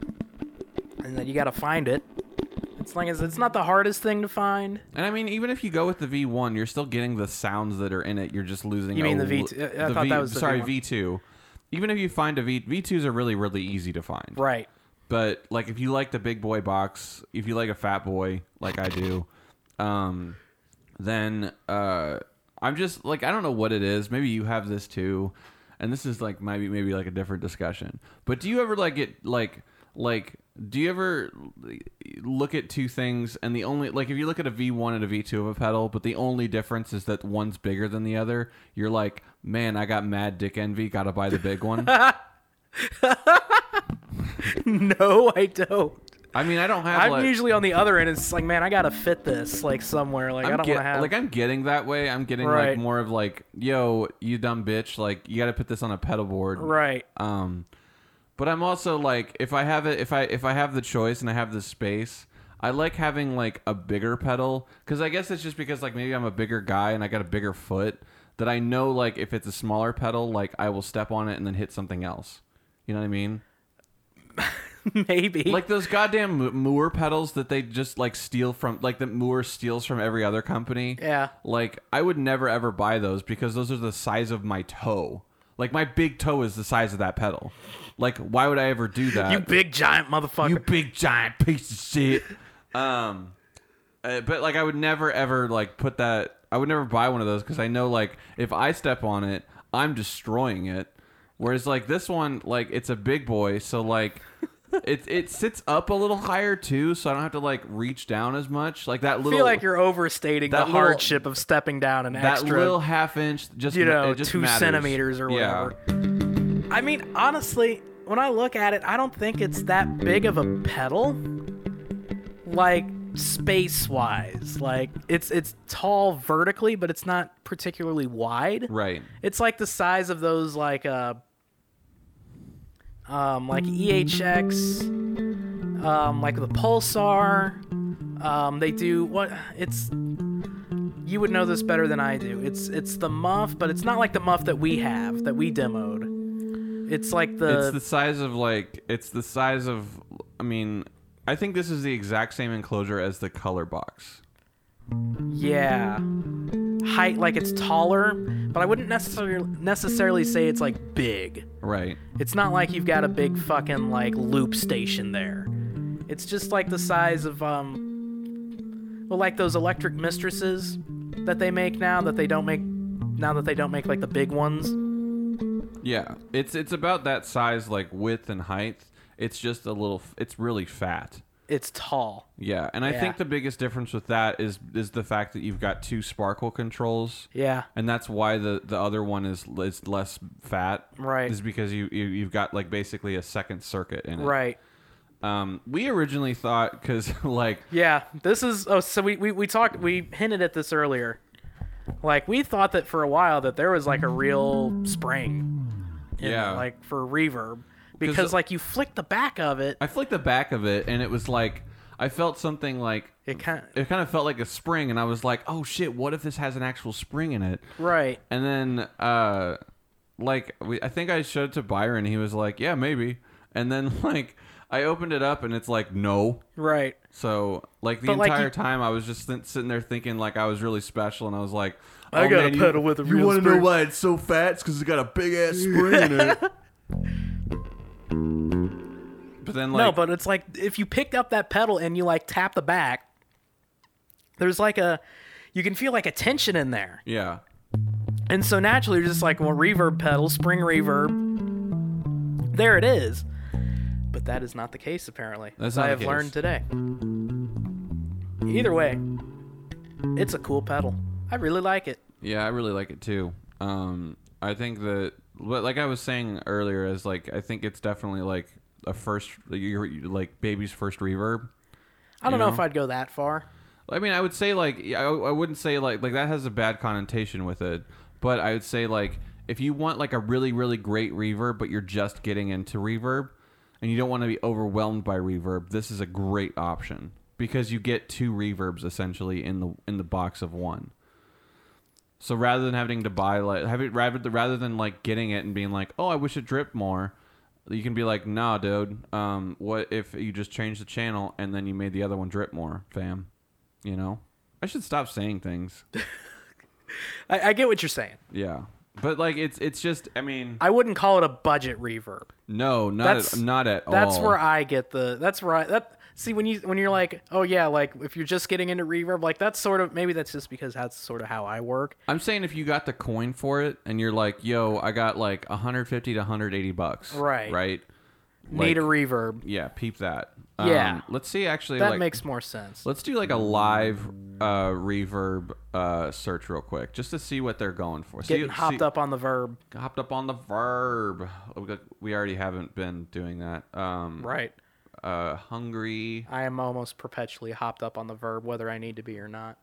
B: And then you got to find it. It's like it's it's not the hardest thing to find.
A: And I mean, even if you go with the V1, you're still getting the sounds that are in it. You're just losing.
B: You mean the V2 I thought that was the
A: sorry
B: V1.
A: V2. Even if you find a V V2s are really really easy to find.
B: Right.
A: But like if you like the big boy box, if you like a fat boy like I do, um, then uh, I'm just like I don't know what it is. Maybe you have this too, and this is like maybe maybe like a different discussion. But do you ever like get like like do you ever look at two things and the only like if you look at a V1 and a V2 of a pedal, but the only difference is that one's bigger than the other, you're like, man, I got mad dick envy, gotta buy the big one. *laughs*
B: no, I don't.
A: I mean, I don't have.
B: I'm
A: like,
B: usually on the other end. It's like, man, I gotta fit this like somewhere. Like I
A: I'm
B: don't
A: get-
B: want to have.
A: like I'm getting that way. I'm getting like more of like, yo, you dumb bitch, like you got to put this on a pedal board.
B: right.
A: Um, but I'm also like, if I have it, if I if I have the choice and I have the space, I like having like a bigger pedal because I guess it's just because like maybe I'm a bigger guy and I got a bigger foot that I know like if it's a smaller pedal, like I will step on it and then hit something else. You know what I mean? *laughs*
B: Maybe.
A: like those goddamn Mo- Mooer pedals that they just like steal from, like that Mooer steals from every other company.
B: Yeah.
A: Like I would never ever buy those because those are the size of my toe. Like my big toe is the size of that pedal. Like why would I ever do that?
B: you big giant motherfucker.
A: You big giant piece of shit. Um, uh, but like I would never ever like put that. I would never buy one of those because I know like if I step on it, I'm destroying it. Whereas like this one, like it's a big boy, so like it it sits up a little higher too, so I don't have to like reach down as much. Like that
B: I
A: little
B: feel like you're overstating the
A: little-
B: hardship of stepping down an
A: that
B: extra,
A: little half inch just
B: you know,
A: just
B: two
A: matters.
B: centimeters or
A: Yeah.
B: whatever. I mean, honestly, when I look at it, I don't think it's that big of a pedal. Like space wise, like it's it's tall vertically, but it's not particularly wide.
A: Right.
B: It's like the size of those like uh um like EHX um like the Pulsar um they do what it's you would know this better than I do. It's it's the muff, but it's not like the muff that we have that we demoed. It's like the,
A: it's the size of like it's the size of I mean I think this is the exact same enclosure as the color box.
B: yeah height like it's taller, but I wouldn't necessarily necessarily say it's like big.
A: Right.
B: It's not like you've got a big fucking like loop station there. It's just like the size of um well like those electric mistresses that they make now that they don't make now that they don't make like the big ones.
A: Yeah. It's it's about that size like width and height. It's just a little it's really fat.
B: It's tall.
A: Yeah, and I
B: Yeah.
A: think the biggest difference with that is is the fact that you've got two sparkle controls.
B: Yeah.
A: And that's why the, the other one is is less fat.
B: Right.
A: Is because you, you you've got like basically a second circuit in it.
B: Right.
A: Um, we originally thought because *laughs* like
B: Yeah. This is oh so we, we, we talked we hinted at this earlier. Like we thought that for a while that there was like a real spring. in it,
A: Yeah.
B: like for reverb. Because like you flick the back of it,
A: I flicked the back of it and it was like I felt something like
B: it kind
A: it kind of felt like a spring and I was like, oh shit, what if this has an actual spring in it?
B: right.
A: And then uh like we, I think I showed it to Byron. He was like, "Yeah, maybe." And then *laughs* like I opened it up and it's like, "No."
B: Right.
A: So like the
B: But, like,
A: entire
B: you-
A: time I was just th- sitting there thinking like I was really special, and I was like,
B: I
A: "Oh,
B: got a
A: man, you-
B: pedal with a
A: You
B: real
A: wanna know
B: spring."
A: why it's so fat? It's because it's got a big ass spring in it. *laughs* But then like
B: no, but it's like if you picked up that pedal and you like tap the back, there's like a you can feel like a tension in there.
A: yeah,
B: And so naturally you're just like, well, reverb pedal, spring reverb. There it is. But that is not the case apparently.
A: That's
B: as
A: not
B: I
A: the
B: have
A: case.
B: learned today. Either way, it's a cool pedal. I really like it.
A: yeah, I really like it too. Um, I think that, but like I was saying earlier, is like I think it's definitely like a first, you're like baby's first reverb.
B: I don't know
A: know?
B: if I'd go that far.
A: I mean, I would say like I, I wouldn't say like like that has a bad connotation with it, but I would say like if you want like a really really great reverb, but you're just getting into reverb, and you don't want to be overwhelmed by reverb, this is a great option because you get two reverbs essentially in the in the box of one. So rather than having to buy like have it rather rather than like getting it and being like, oh, I wish it dripped more. You can be like, nah, dude. Um, what if you just change the channel and then you made the other one drip more, fam? You know, I should stop saying things. *laughs*
B: I, I get what you're saying.
A: Yeah, but like it's it's just. I mean,
B: I wouldn't call it a budget reverb.
A: no, not
B: That's-
A: at, not at
B: That's
A: all.
B: where I get the. That's where I. That see when you when you're like, oh yeah, like if you're just getting into reverb, like that's sort of maybe that's just because that's sort of how I work.
A: I'm saying if you got the coin for it and you're like, yo, I got like 150 to 180 bucks.
B: Right.
A: Right.
B: Need a reverb.
A: yeah, peep that.
B: Yeah.
A: Um, let's see. Actually,
B: That
A: like,
B: makes more sense.
A: Let's do like a live uh, reverb uh, search real quick, just to see what they're going for.
B: Getting
A: see,
B: hopped
A: see-
B: up on the verb.
A: hopped up on the verb. We already haven't been doing that. Um,
B: Right.
A: Uh, hungry.
B: I am almost perpetually hopped up on the verb, whether I need to be or not.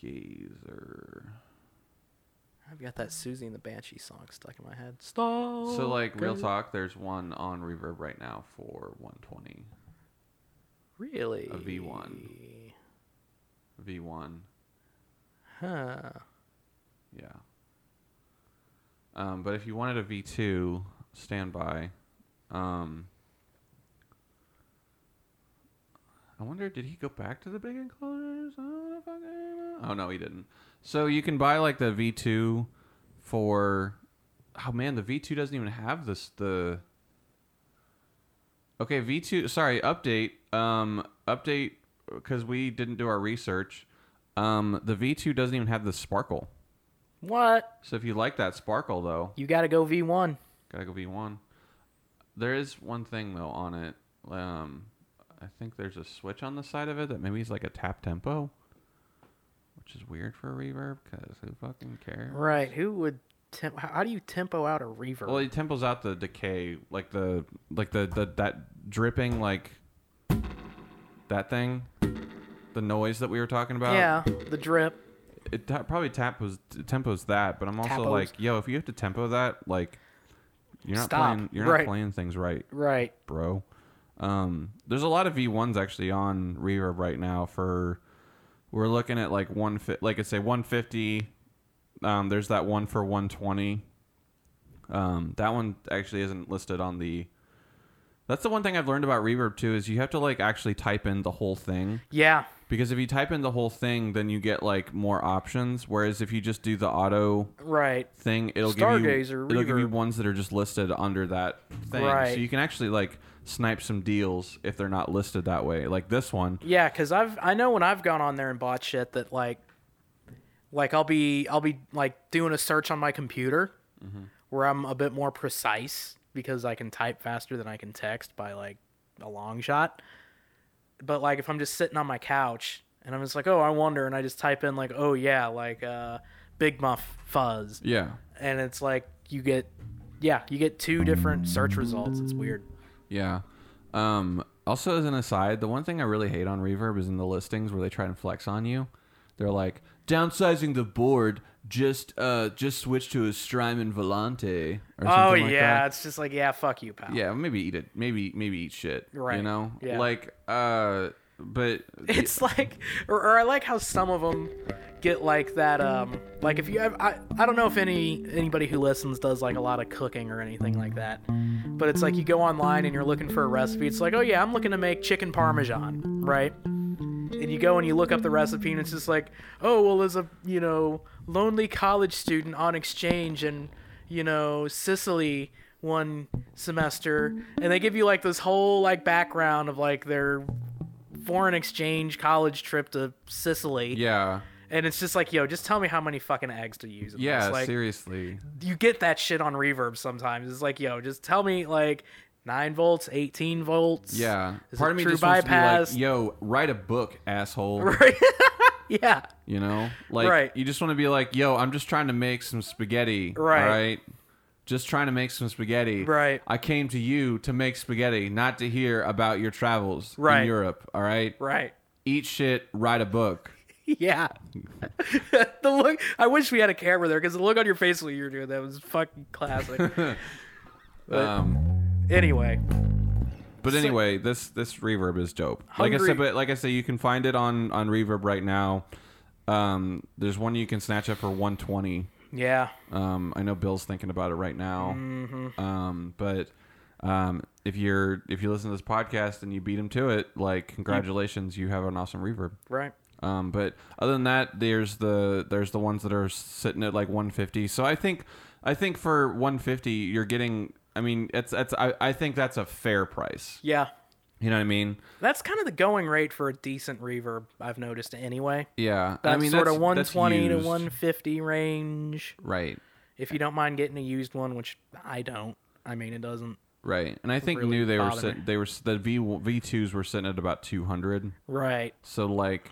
A: Gazer.
B: I've got that Siouxsie and the Banshee song stuck in my head. Stop.
A: So like real talk, there's one on reverb right now for 120
B: Really?
A: A V1. V1.
B: Huh.
A: Yeah. Um, but if you wanted a V2 standby, um, I wonder did he go back to the big enclosures? I don't know if I can- Oh no, he didn't. So you can buy like the V2 for. Oh man, the V2 doesn't even have this. The okay V2. Sorry, update. Um, update because we didn't do our research. Um, the V2 doesn't even have the sparkle.
B: What?
A: So if you like that sparkle though,
B: You got to go V1.
A: Gotta go V1. There is one thing though on it. Um, I think there's a switch on the side of it that maybe is like a tap tempo, which is weird for a reverb because who fucking cares?
B: Right. Who would. Temp- how do you tempo out a reverb?
A: Well, it tempos out the decay, like the like the, the that dripping like that thing, the noise that we were talking about.
B: yeah, the drip.
A: it ta- probably tempos tempos that, but I'm also
B: Tapos.
A: like, yo, if you have to tempo that, like, you're not
B: Stop.
A: playing, you're not
B: Right.
A: playing things right,
B: Right.
A: bro. Um, there's a lot of V1s actually on Reverb right now. For we're looking at like one fit, like I say 150. Um, there's that one for 120. Um, that one actually isn't listed on the. That's the one thing I've learned about Reverb too is you have to like actually type in the whole thing.
B: Yeah.
A: Because if you type in the whole thing, then you get like more options. Whereas if you just do the auto
B: Right.
A: thing, it'll give you
B: Stargazer,
A: it'll give you ones that are just listed under that thing.
B: Right.
A: So you can actually like snipe some deals if they're not listed that way. Like this one.
B: Yeah, because I've I know when I've gone on there and bought shit that like, like I'll be I'll be like doing a search on my computer
A: Mm-hmm.
B: where I'm a bit more precise because I can type faster than I can text by like a long shot. But like if I'm just sitting on my couch and I'm just like, oh, I wonder, and I just type in like, oh yeah, like uh, Big Muff Fuzz,
A: Yeah.
B: and it's like you get, yeah, you get two different search results. It's weird.
A: Yeah. Um, also, as an aside, the one thing I really hate on Reverb is in the listings where they try and flex on you. They're like downsizing the board. Just uh, just switch to a Strymon Volante. Or
B: Oh
A: something like
B: yeah,
A: that.
B: it's just like yeah, fuck you, pal.
A: Yeah, maybe eat it. Maybe maybe eat shit.
B: Right.
A: You know,
B: Yeah.
A: like uh, but *laughs*
B: It's like, or, or I like how some of them get like that. Um, like if you have, I, I don't know if any anybody who listens does like a lot of cooking or anything like that, but it's like you go online and you're looking for a recipe. It's like, oh yeah, I'm looking to make chicken parmesan, right? And you go and you look up the recipe and it's just like, oh well, as a you know lonely college student on exchange in you know Sicily one semester, and they give you like this whole like background of like their foreign exchange college trip to Sicily.
A: yeah,
B: And it's just like, yo, just tell me how many fucking eggs to use.
A: yeah,
B: like
A: seriously.
B: you get that shit on reverb sometimes. It's like, yo, just tell me like nine volts, eighteen volts.
A: Yeah,
B: Is
A: part of me
B: true
A: just
B: bypass?
A: wants to be like, "Yo, write a book, asshole." *laughs*
B: Right. *laughs* yeah.
A: You know, like
B: Right.
A: you just want to be like, "Yo, I'm just trying to make some spaghetti."
B: Right.
A: Right. Just trying to make some spaghetti.
B: Right.
A: I came to you to make spaghetti, not to hear about your travels
B: Right.
A: in Europe. All right.
B: Right.
A: Eat shit. Write a book. *laughs*
B: Yeah. the look. I wish we had a camera there because the look on your face when you were doing that was fucking classic.
A: Um,
B: anyway,
A: But anyway, this this reverb is dope. Like I
B: Hungry-
A: said, but like I say, you can find it on on Reverb right now. Um, there's one you can snatch up for 120.
B: yeah.
A: Um, I know Bill's thinking about it right now.
B: Mm-hmm.
A: Um, but um, if you're if you listen to this podcast and you beat him to it, like congratulations, you have an awesome reverb.
B: Right.
A: Um, but other than that, there's the there's the ones that are sitting at like 150. So I think I think for 150, you're getting. I mean, it's it's I, I think that's a fair price.
B: Yeah.
A: You know what I mean?
B: That's kind of the going rate for a decent reverb. I've noticed anyway.
A: Yeah.
B: That
A: I mean,
B: sort
A: that's,
B: of
A: that's
B: 120 to 150 range.
A: Right.
B: If you don't mind getting a used one, which I don't. I mean, it doesn't.
A: Right. And I think
B: Really
A: new they were they were the V V2s were sitting at about 200.
B: Right.
A: So like,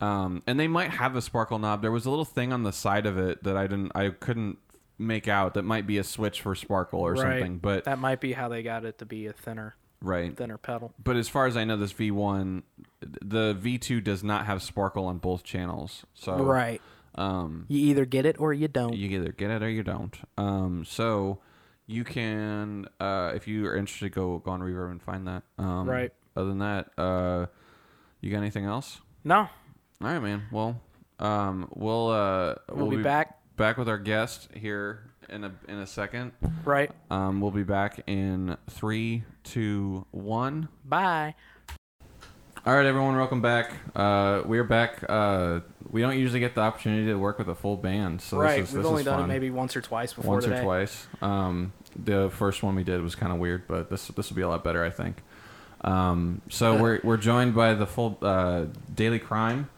A: um, and they might have a sparkle knob. There was a little thing on the side of it that I didn't, I couldn't make out. That might be a switch for sparkle or
B: right.
A: something. But
B: that might be how they got it to be a thinner,
A: right.
B: thinner pedal.
A: But as far as I know, this V1, the V2 does not have sparkle on both channels. So
B: Right.
A: um,
B: You either get it or you don't.
A: you either get it or you don't. Um, so you can, uh, if you are interested, go go on Reverb and find that. Um,
B: Right.
A: Other than that, uh, you got anything else?
B: No.
A: All right, man. Well, um, we'll uh,
B: We'll, be, back.
A: Back with our guest here in a in a second.
B: Right.
A: Um, we'll be back in three, two, one.
B: Bye.
A: All right, everyone, welcome back. Uh, we're back. Uh, we don't usually get the opportunity to work with a full band, so
B: right.
A: this is
B: We've
A: this
B: only
A: is
B: done
A: fun.
B: it maybe once or twice before
A: once
B: today.
A: or twice. Um, the first one we did was kind of weird, but this this will be a lot better, I think. Um, so we're we're joined by the full uh, Daily Crime.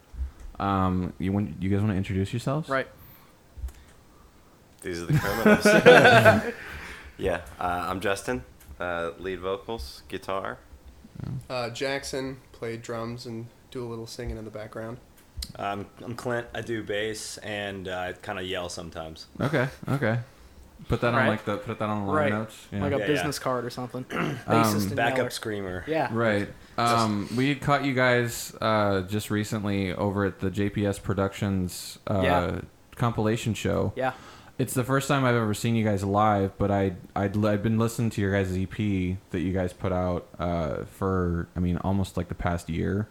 A: Um, you want you guys want to introduce yourselves?
B: Right.
C: These are the criminals. *laughs* *laughs* yeah, uh, I'm Justin, uh, lead vocals, guitar.
D: Uh, Jackson played drums and do a little singing in the background.
E: Um, I'm Clint. I do bass and uh, kind of yell sometimes.
A: Okay. Okay. Put that on
B: Right.
A: like the put that on the line
B: Right.
A: notes. Yeah.
B: Like a
E: Yeah,
B: business card or something. *clears throat* Bassist and
E: Backup
B: yeller.
E: screamer.
B: Yeah.
A: Right. Um, we had caught you guys uh, just recently over at the JPS Productions uh,
B: Yeah.
A: compilation show.
B: Yeah.
A: It's the first time I've ever seen you guys live, but I I'd, I'd been listening to your guys' EP that you guys put out uh, for I mean almost like the past year,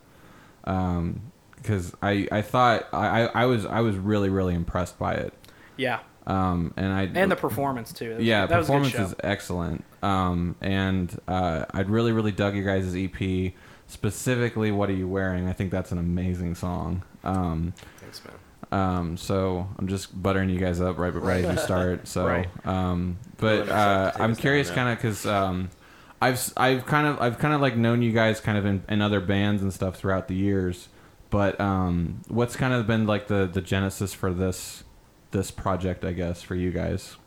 A: because I I thought I, I I was I was really really impressed by it,
B: Yeah.
A: um, and I
B: And the performance too. That was-
A: yeah,
B: that was a good
A: performance is excellent. Um, and uh, I'd really, really dug your guys' EP. Specifically, "What Are You Wearing?" I think that's an amazing song. Um,
C: Thanks, man.
A: Um, so I'm just buttering you guys up right, right as we start. So, *laughs*
B: Right.
A: um, but uh, I'm curious, kind of, because um, I've s- I've kind of I've kind of like known you guys kind of in, in other bands and stuff throughout the years. But um, what's kind of been like the the genesis for this this project, I guess, for you guys?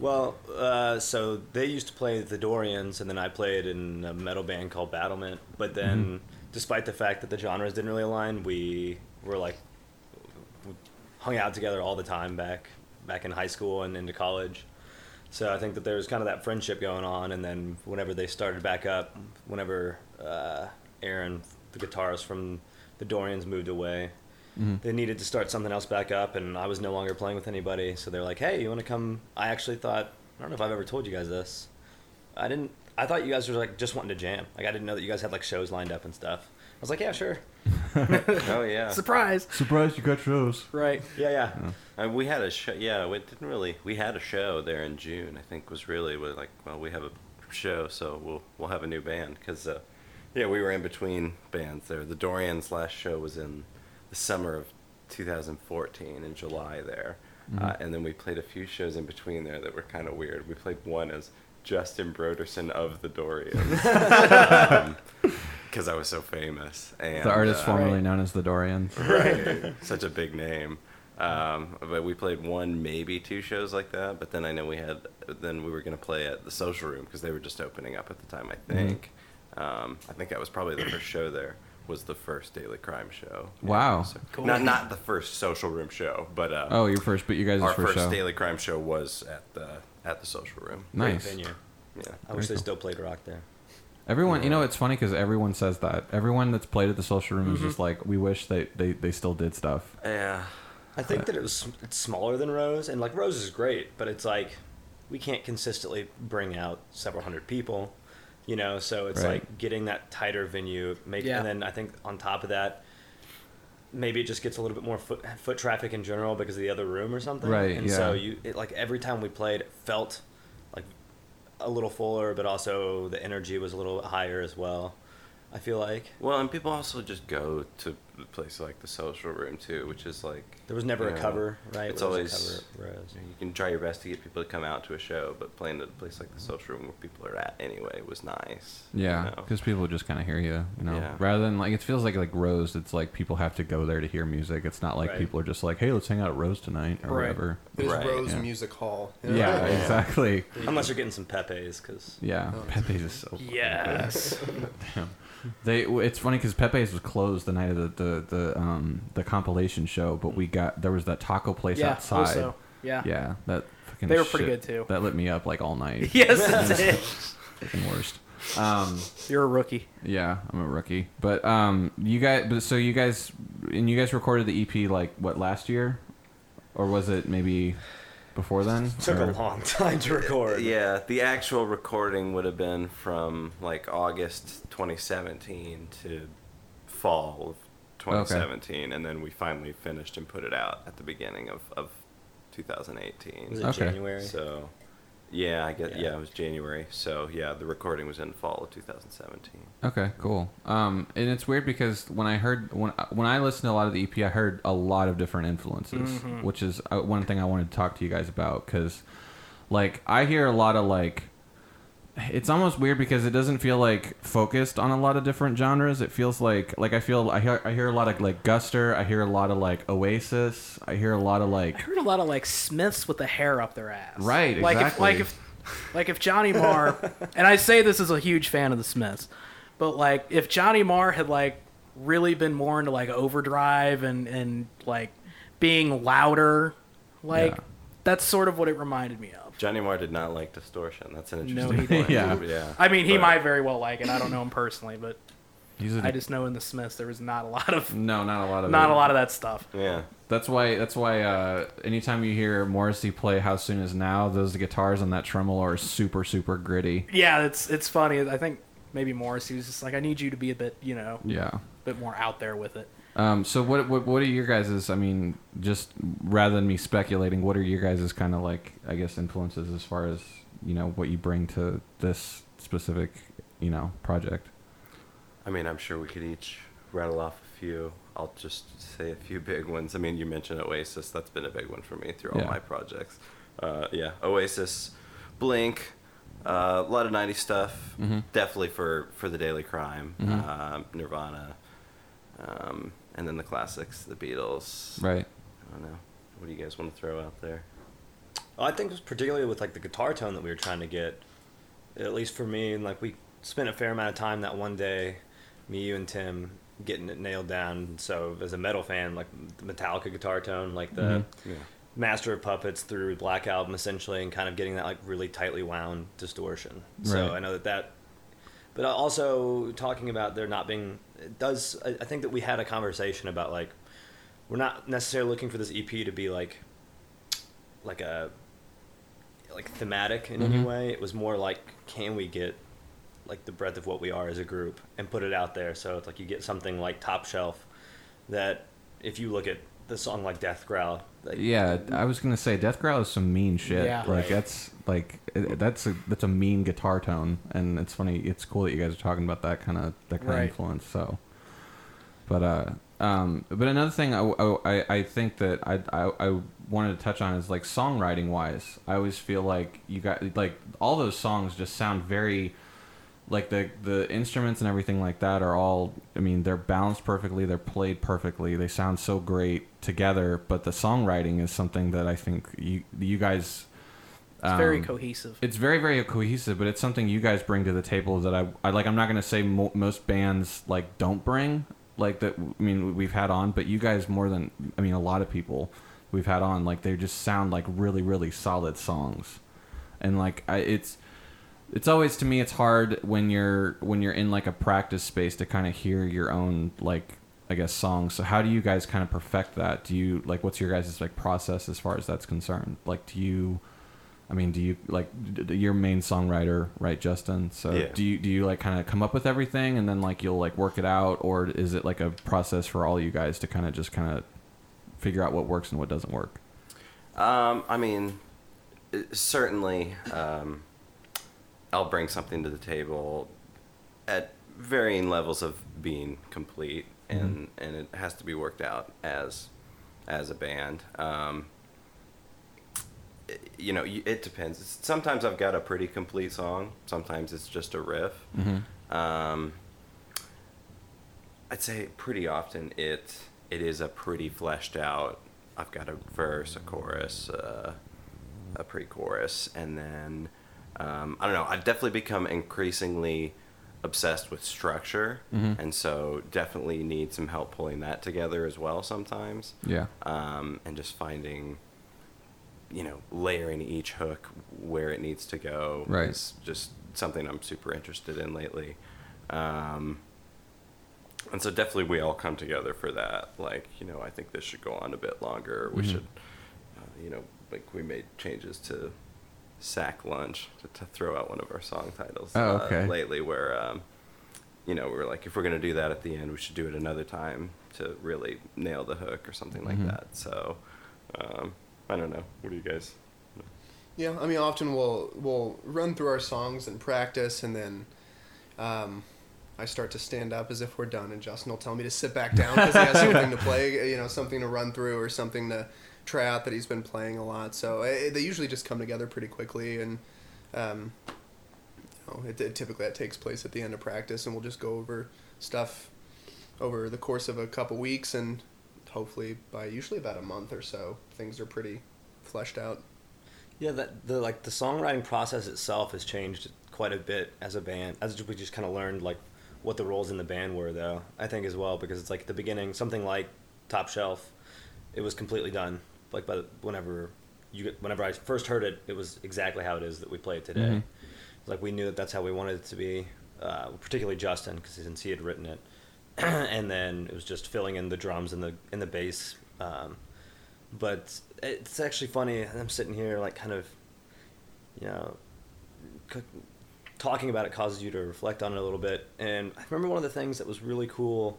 E: Well, uh, so they used to play the Dorians, and then I played in a metal band called Battlement. But then, despite the fact that the genres didn't really align, we were like hung out together all the time back back in high school and into college. So I think that there was kind of that friendship going on, and then whenever they started back up, whenever uh, Aaron, the guitarist from the Dorians, moved away, they needed to start something else back up, and I was no longer playing with anybody. So they're like, "Hey, you want to come?" I actually thought I don't know if I've ever told you guys this. I didn't. I thought you guys were like just wanting to jam. Like I didn't know that you guys had like shows lined up and stuff. I was like, yeah, sure. *laughs* *laughs*
C: Oh yeah.
B: Surprise!
A: Surprised you got shows.
B: Right.
E: Yeah, yeah.
C: Uh, we had a show. Yeah, we didn't really. We had a show there in June. I think was really was like, well, we have a show, so we'll we'll have a new band because, uh, yeah, we were in between bands there. The Dorians' last show was in the summer of 2014 in July there, uh, and then we played a few shows in between there that were kind of weird. We played one as Justin Broderson of the Dorians. *laughs* Because I was so famous, and
A: The artist
C: uh,
A: formerly known as the Dorians. *laughs*
C: right. Such a big name. Um, but we played one, maybe two shows like that. But then I know we had, then we were going to play at the Social Room because they were just opening up at the time. I think. Um, I think that was probably the first show there. Was the first Daily Crime show.
A: Wow.
C: So-
B: Cool.
C: Not not the first Social Room show, but uh,
A: Oh, your first, but you guys'
C: our
A: first,
C: first
A: show.
C: Daily Crime show was at the at the Social Room.
E: Great
A: nice.
E: venue.
C: Yeah.
E: I wish
A: Very
E: they still played rock there.
A: Everyone, you know, it's funny because everyone says that. Everyone that's played at the social room
B: Mm-hmm.
A: is just like, we wish they, they, they still did stuff.
C: Yeah.
E: I think that it was it's smaller than Rose, and like Rose is great, but it's like we can't consistently bring out several hundred people, you know. So it's
A: Right.
E: like getting that tighter venue, make,
B: Yeah.
E: and then I think on top of that, maybe it just gets a little bit more foot foot traffic in general because of the other room or something.
A: Right,
E: And so
A: yeah.
E: you it, like every time we played, it felt like a little fuller, but also the energy was a little higher as well. I feel like
C: Well, and people also just go to places like the Social Room too, which is like
E: there was never
C: you
E: a
C: know,
E: cover, right?
C: It's
E: There a
C: always
E: cover at Rose.
C: You can try your best to get people to come out to a show, but playing at a place like the social room where people are at anyway was nice.
A: Yeah,
C: you know?
A: because people just kind of hear you, you know.
C: Yeah.
A: Rather than like, it feels like like Rose. It's like people have to go there to hear music. It's not like
E: Right.
A: people are just like, hey, let's hang out at Rose tonight or
B: Right.
A: whatever.
D: There's
C: Right,
D: Rose
A: yeah.
D: Music Hall.
A: Yeah,
C: Yeah. *laughs*
A: exactly.
E: Unless you're getting some Pepe's, because
A: Yeah,
D: Oh.
A: Pepe's is so.
B: Yes. *laughs*
A: Damn. They. It's funny because Pepe's was closed the night of the the the the um the compilation show, but we got there was that taco place
B: yeah.
A: outside.
B: Also. Yeah.
A: Yeah, that fucking.
B: They were pretty
A: shit-
B: good, too.
A: That lit me up like all night. *laughs*
B: Yes, *laughs* it did.
A: Fucking worst. Um,
B: You're a rookie.
A: yeah, I'm a rookie, but um, you guys, but so you guys, and you guys recorded the EP like what last year, or was it maybe before then?
E: took
A: Or-
E: a long time to record.
C: Yeah, the actual recording would have been from like August 2017 to fall of 2017, and then we finally finished and put it out at the beginning of, of 2018.
E: Was it
A: Okay.
E: January?
C: So, yeah, I guess
E: Yeah.
C: yeah. it was January. So yeah, the recording was in fall of 2017.
A: Okay, cool. Um, and it's weird because when I heard when when I listened to a lot of the EP, I heard a lot of different influences,
B: Mhm.
A: which is uh, one thing I wanted to talk to you guys about because, like, I hear a lot of like. It's almost weird because it doesn't feel like focused on a lot of different genres. It feels like like I feel I hear I hear a lot of like Guster. I hear a lot of like Oasis. I hear a lot of like
B: I heard a lot of like Smiths with the hair up their ass.
A: Right,
B: Like if like if like if Johnny Marr *laughs* and I say this as a huge fan of the Smiths, but like if Johnny Marr had like really been more into like overdrive and and like being louder, like
A: Yeah.
B: that's sort of what it reminded me of.
C: Johnny Marr did not like distortion. That's an
B: No,
C: interesting
B: he
C: point.
A: didn't.
C: yeah. yeah.
B: I mean, he
C: But-
B: might very well like it. I don't know him personally, but
A: he's a,
B: I just know in the Smiths there was not a lot of
A: no, not a lot of
B: not
A: it.
B: a lot of that stuff.
C: Yeah.
A: That's why. That's why. Uh, anytime you hear Morrissey play "How Soon Is Now," those guitars on that tremolo are super, super gritty.
B: Yeah, it's it's funny. I think maybe Morrissey was just like, I need you to be a bit, you know,
A: Yeah.
B: a bit more out there with it.
A: Um, so what, what? What are your guys's? I mean, just rather than me speculating, what are your guys's kind of like? I guess influences as far as you know what you bring to this specific, you know, project.
C: I mean, I'm sure we could each rattle off a few. I'll just say a few *laughs* big ones. I mean, you mentioned Oasis. That's been a big one for me through all
A: Yeah.
C: my projects. Uh, yeah, Oasis, Blink, uh, a lot of '90s stuff.
A: Mhm.
C: Definitely for for the Daily Crime,
A: Mhm.
C: um, Nirvana, um, and then the classics, the Beatles.
A: Right.
C: I don't know. What do you guys want to throw out there?
E: I think particularly with like the guitar tone that we were trying to get, at least for me, and like we spent a fair amount of time that one day, me, you, and Tim getting it nailed down. So as a metal fan, like the Metallica guitar tone, like the
A: Mhm.
C: Yeah.
E: Master of Puppets through Black Album essentially, and kind of getting that like really tightly wound distortion. So I know that that, but also talking about there not being, it does I, I think that we had a conversation about like, we're not necessarily looking for this EP to be like, like a, like thematic in any
A: Mhm.
E: way. It was more like, can we get like the breadth of what we are as a group and put it out there. So it's like you get something like Top Shelf that if you look at the song like Death Growl, like,
A: Yeah, I was gonna say Death Growl is some mean shit.
B: Yeah.
A: like
E: Right.
A: that's like that's a that's a mean guitar tone, and it's funny. It's cool that you guys are talking about that kind of that kind
B: Right.
A: of influence. So, but uh, um, but another thing I, I, I think that I, I I wanted to touch on is like songwriting wise. I always feel like you got like all those songs just sound very like the the instruments and everything like that are all I mean they're balanced perfectly they're played perfectly they sound so great together but the songwriting is something that I think you you guys
B: It's very
A: um,
B: cohesive.
A: it's very very cohesive but it's something you guys bring to the table that I, I like I'm not going to say mo- most bands like don't bring like that I mean we've had on but you guys more than I mean a lot of people we've had on like they just sound like really really solid songs and like I, it's it's always to me it's hard when you're when you're in like a practice space to kind of hear your own like I guess songs. So how do you guys kind of perfect that? Do you like what's your guys' like process as far as that's concerned? Like do you I mean, do you like d- your main songwriter, right, Justin? So
C: Yeah.
A: do you do you like kind of come up with everything and then like you'll like work it out or is it like a process for all you guys to kind of just kind of figure out what works and what doesn't work?
C: Um, I mean, certainly, um, I'll bring something to the table at varying levels of being complete, and and it has to be worked out as as a band. Um, you know, it depends. Sometimes I've got a pretty complete song. Sometimes it's just a riff.
A: Mm-hmm.
C: Um, I'd say pretty often it it is a pretty fleshed out. I've got a verse, a chorus, uh, a pre-chorus, and then um, I don't know. I've definitely become increasingly obsessed with structure,
A: Mhm.
C: and so definitely need some help pulling that together as well sometimes.
A: Yeah.
C: Um, and just finding, you know, layering each hook where it needs to go
A: Right.
C: is just something I'm super interested in lately. Um, and so definitely we all come together for that. Like, you know, I think this should go on a bit longer. We
A: Mhm.
C: should, uh, you know, like we made changes to Sack Lunch to, to throw out one of our song titles
A: Oh,
C: uh,
A: okay.
C: lately where, um, you know, we were like, if we're going to do that at the end, we should do it another time to really nail the hook or something like
A: Mhm.
C: that. So, um, I don't know. What do you guys?
D: Yeah, I mean, often we'll we'll run through our songs and practice, and then um, I start to stand up as if we're done, and Justin will tell me to sit back down because he has something to *laughs* play, you know, something to run through or something to try out that he's been playing a lot. So eh, they usually just come together pretty quickly, and um, you know, it, it typically that takes place at the end of practice, and we'll just go over stuff over the course of a couple weeks, and hopefully by usually about a month or so, things are pretty fleshed out.
E: Yeah, that the like the songwriting process itself has changed quite a bit as a band. As we just kind of learned like what the roles in the band were, though. I think as well because it's like the beginning something like Top Shelf, it was completely done. Like by the, whenever you get- whenever I first heard it, it was exactly how it is that we play it today.
A: Mhm.
E: Like we knew that that's how we wanted it to be. Uh, particularly Justin because since he had written it, *clears throat* and then it was just filling in the drums and the and the bass. Um, but it's actually funny. I'm sitting here, like, kind of, you know, c- talking about it causes you to reflect on it a little bit. And I remember one of the things that was really cool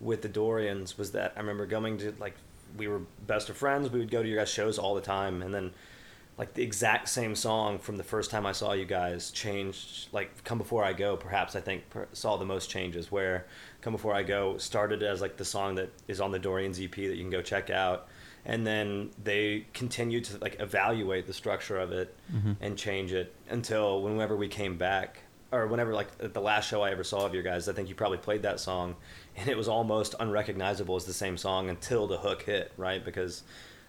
E: with the Dorians was that I remember going to like we were best of friends. We would go to your guys' shows all the time, and then like the exact same song from the first time I saw you guys changed. Like "Come Before I Go," perhaps I think per- saw the most changes. Where "Come Before I Go" started as like the song that is on the Dorians EP that you can go check out, and then they continued to like evaluate the structure of it
A: Mhm.
E: and change it until whenever we came back or whenever like the last show I ever saw of your guys, I think you probably played that song, and it was almost unrecognizable as the same song until the hook hit, right? Because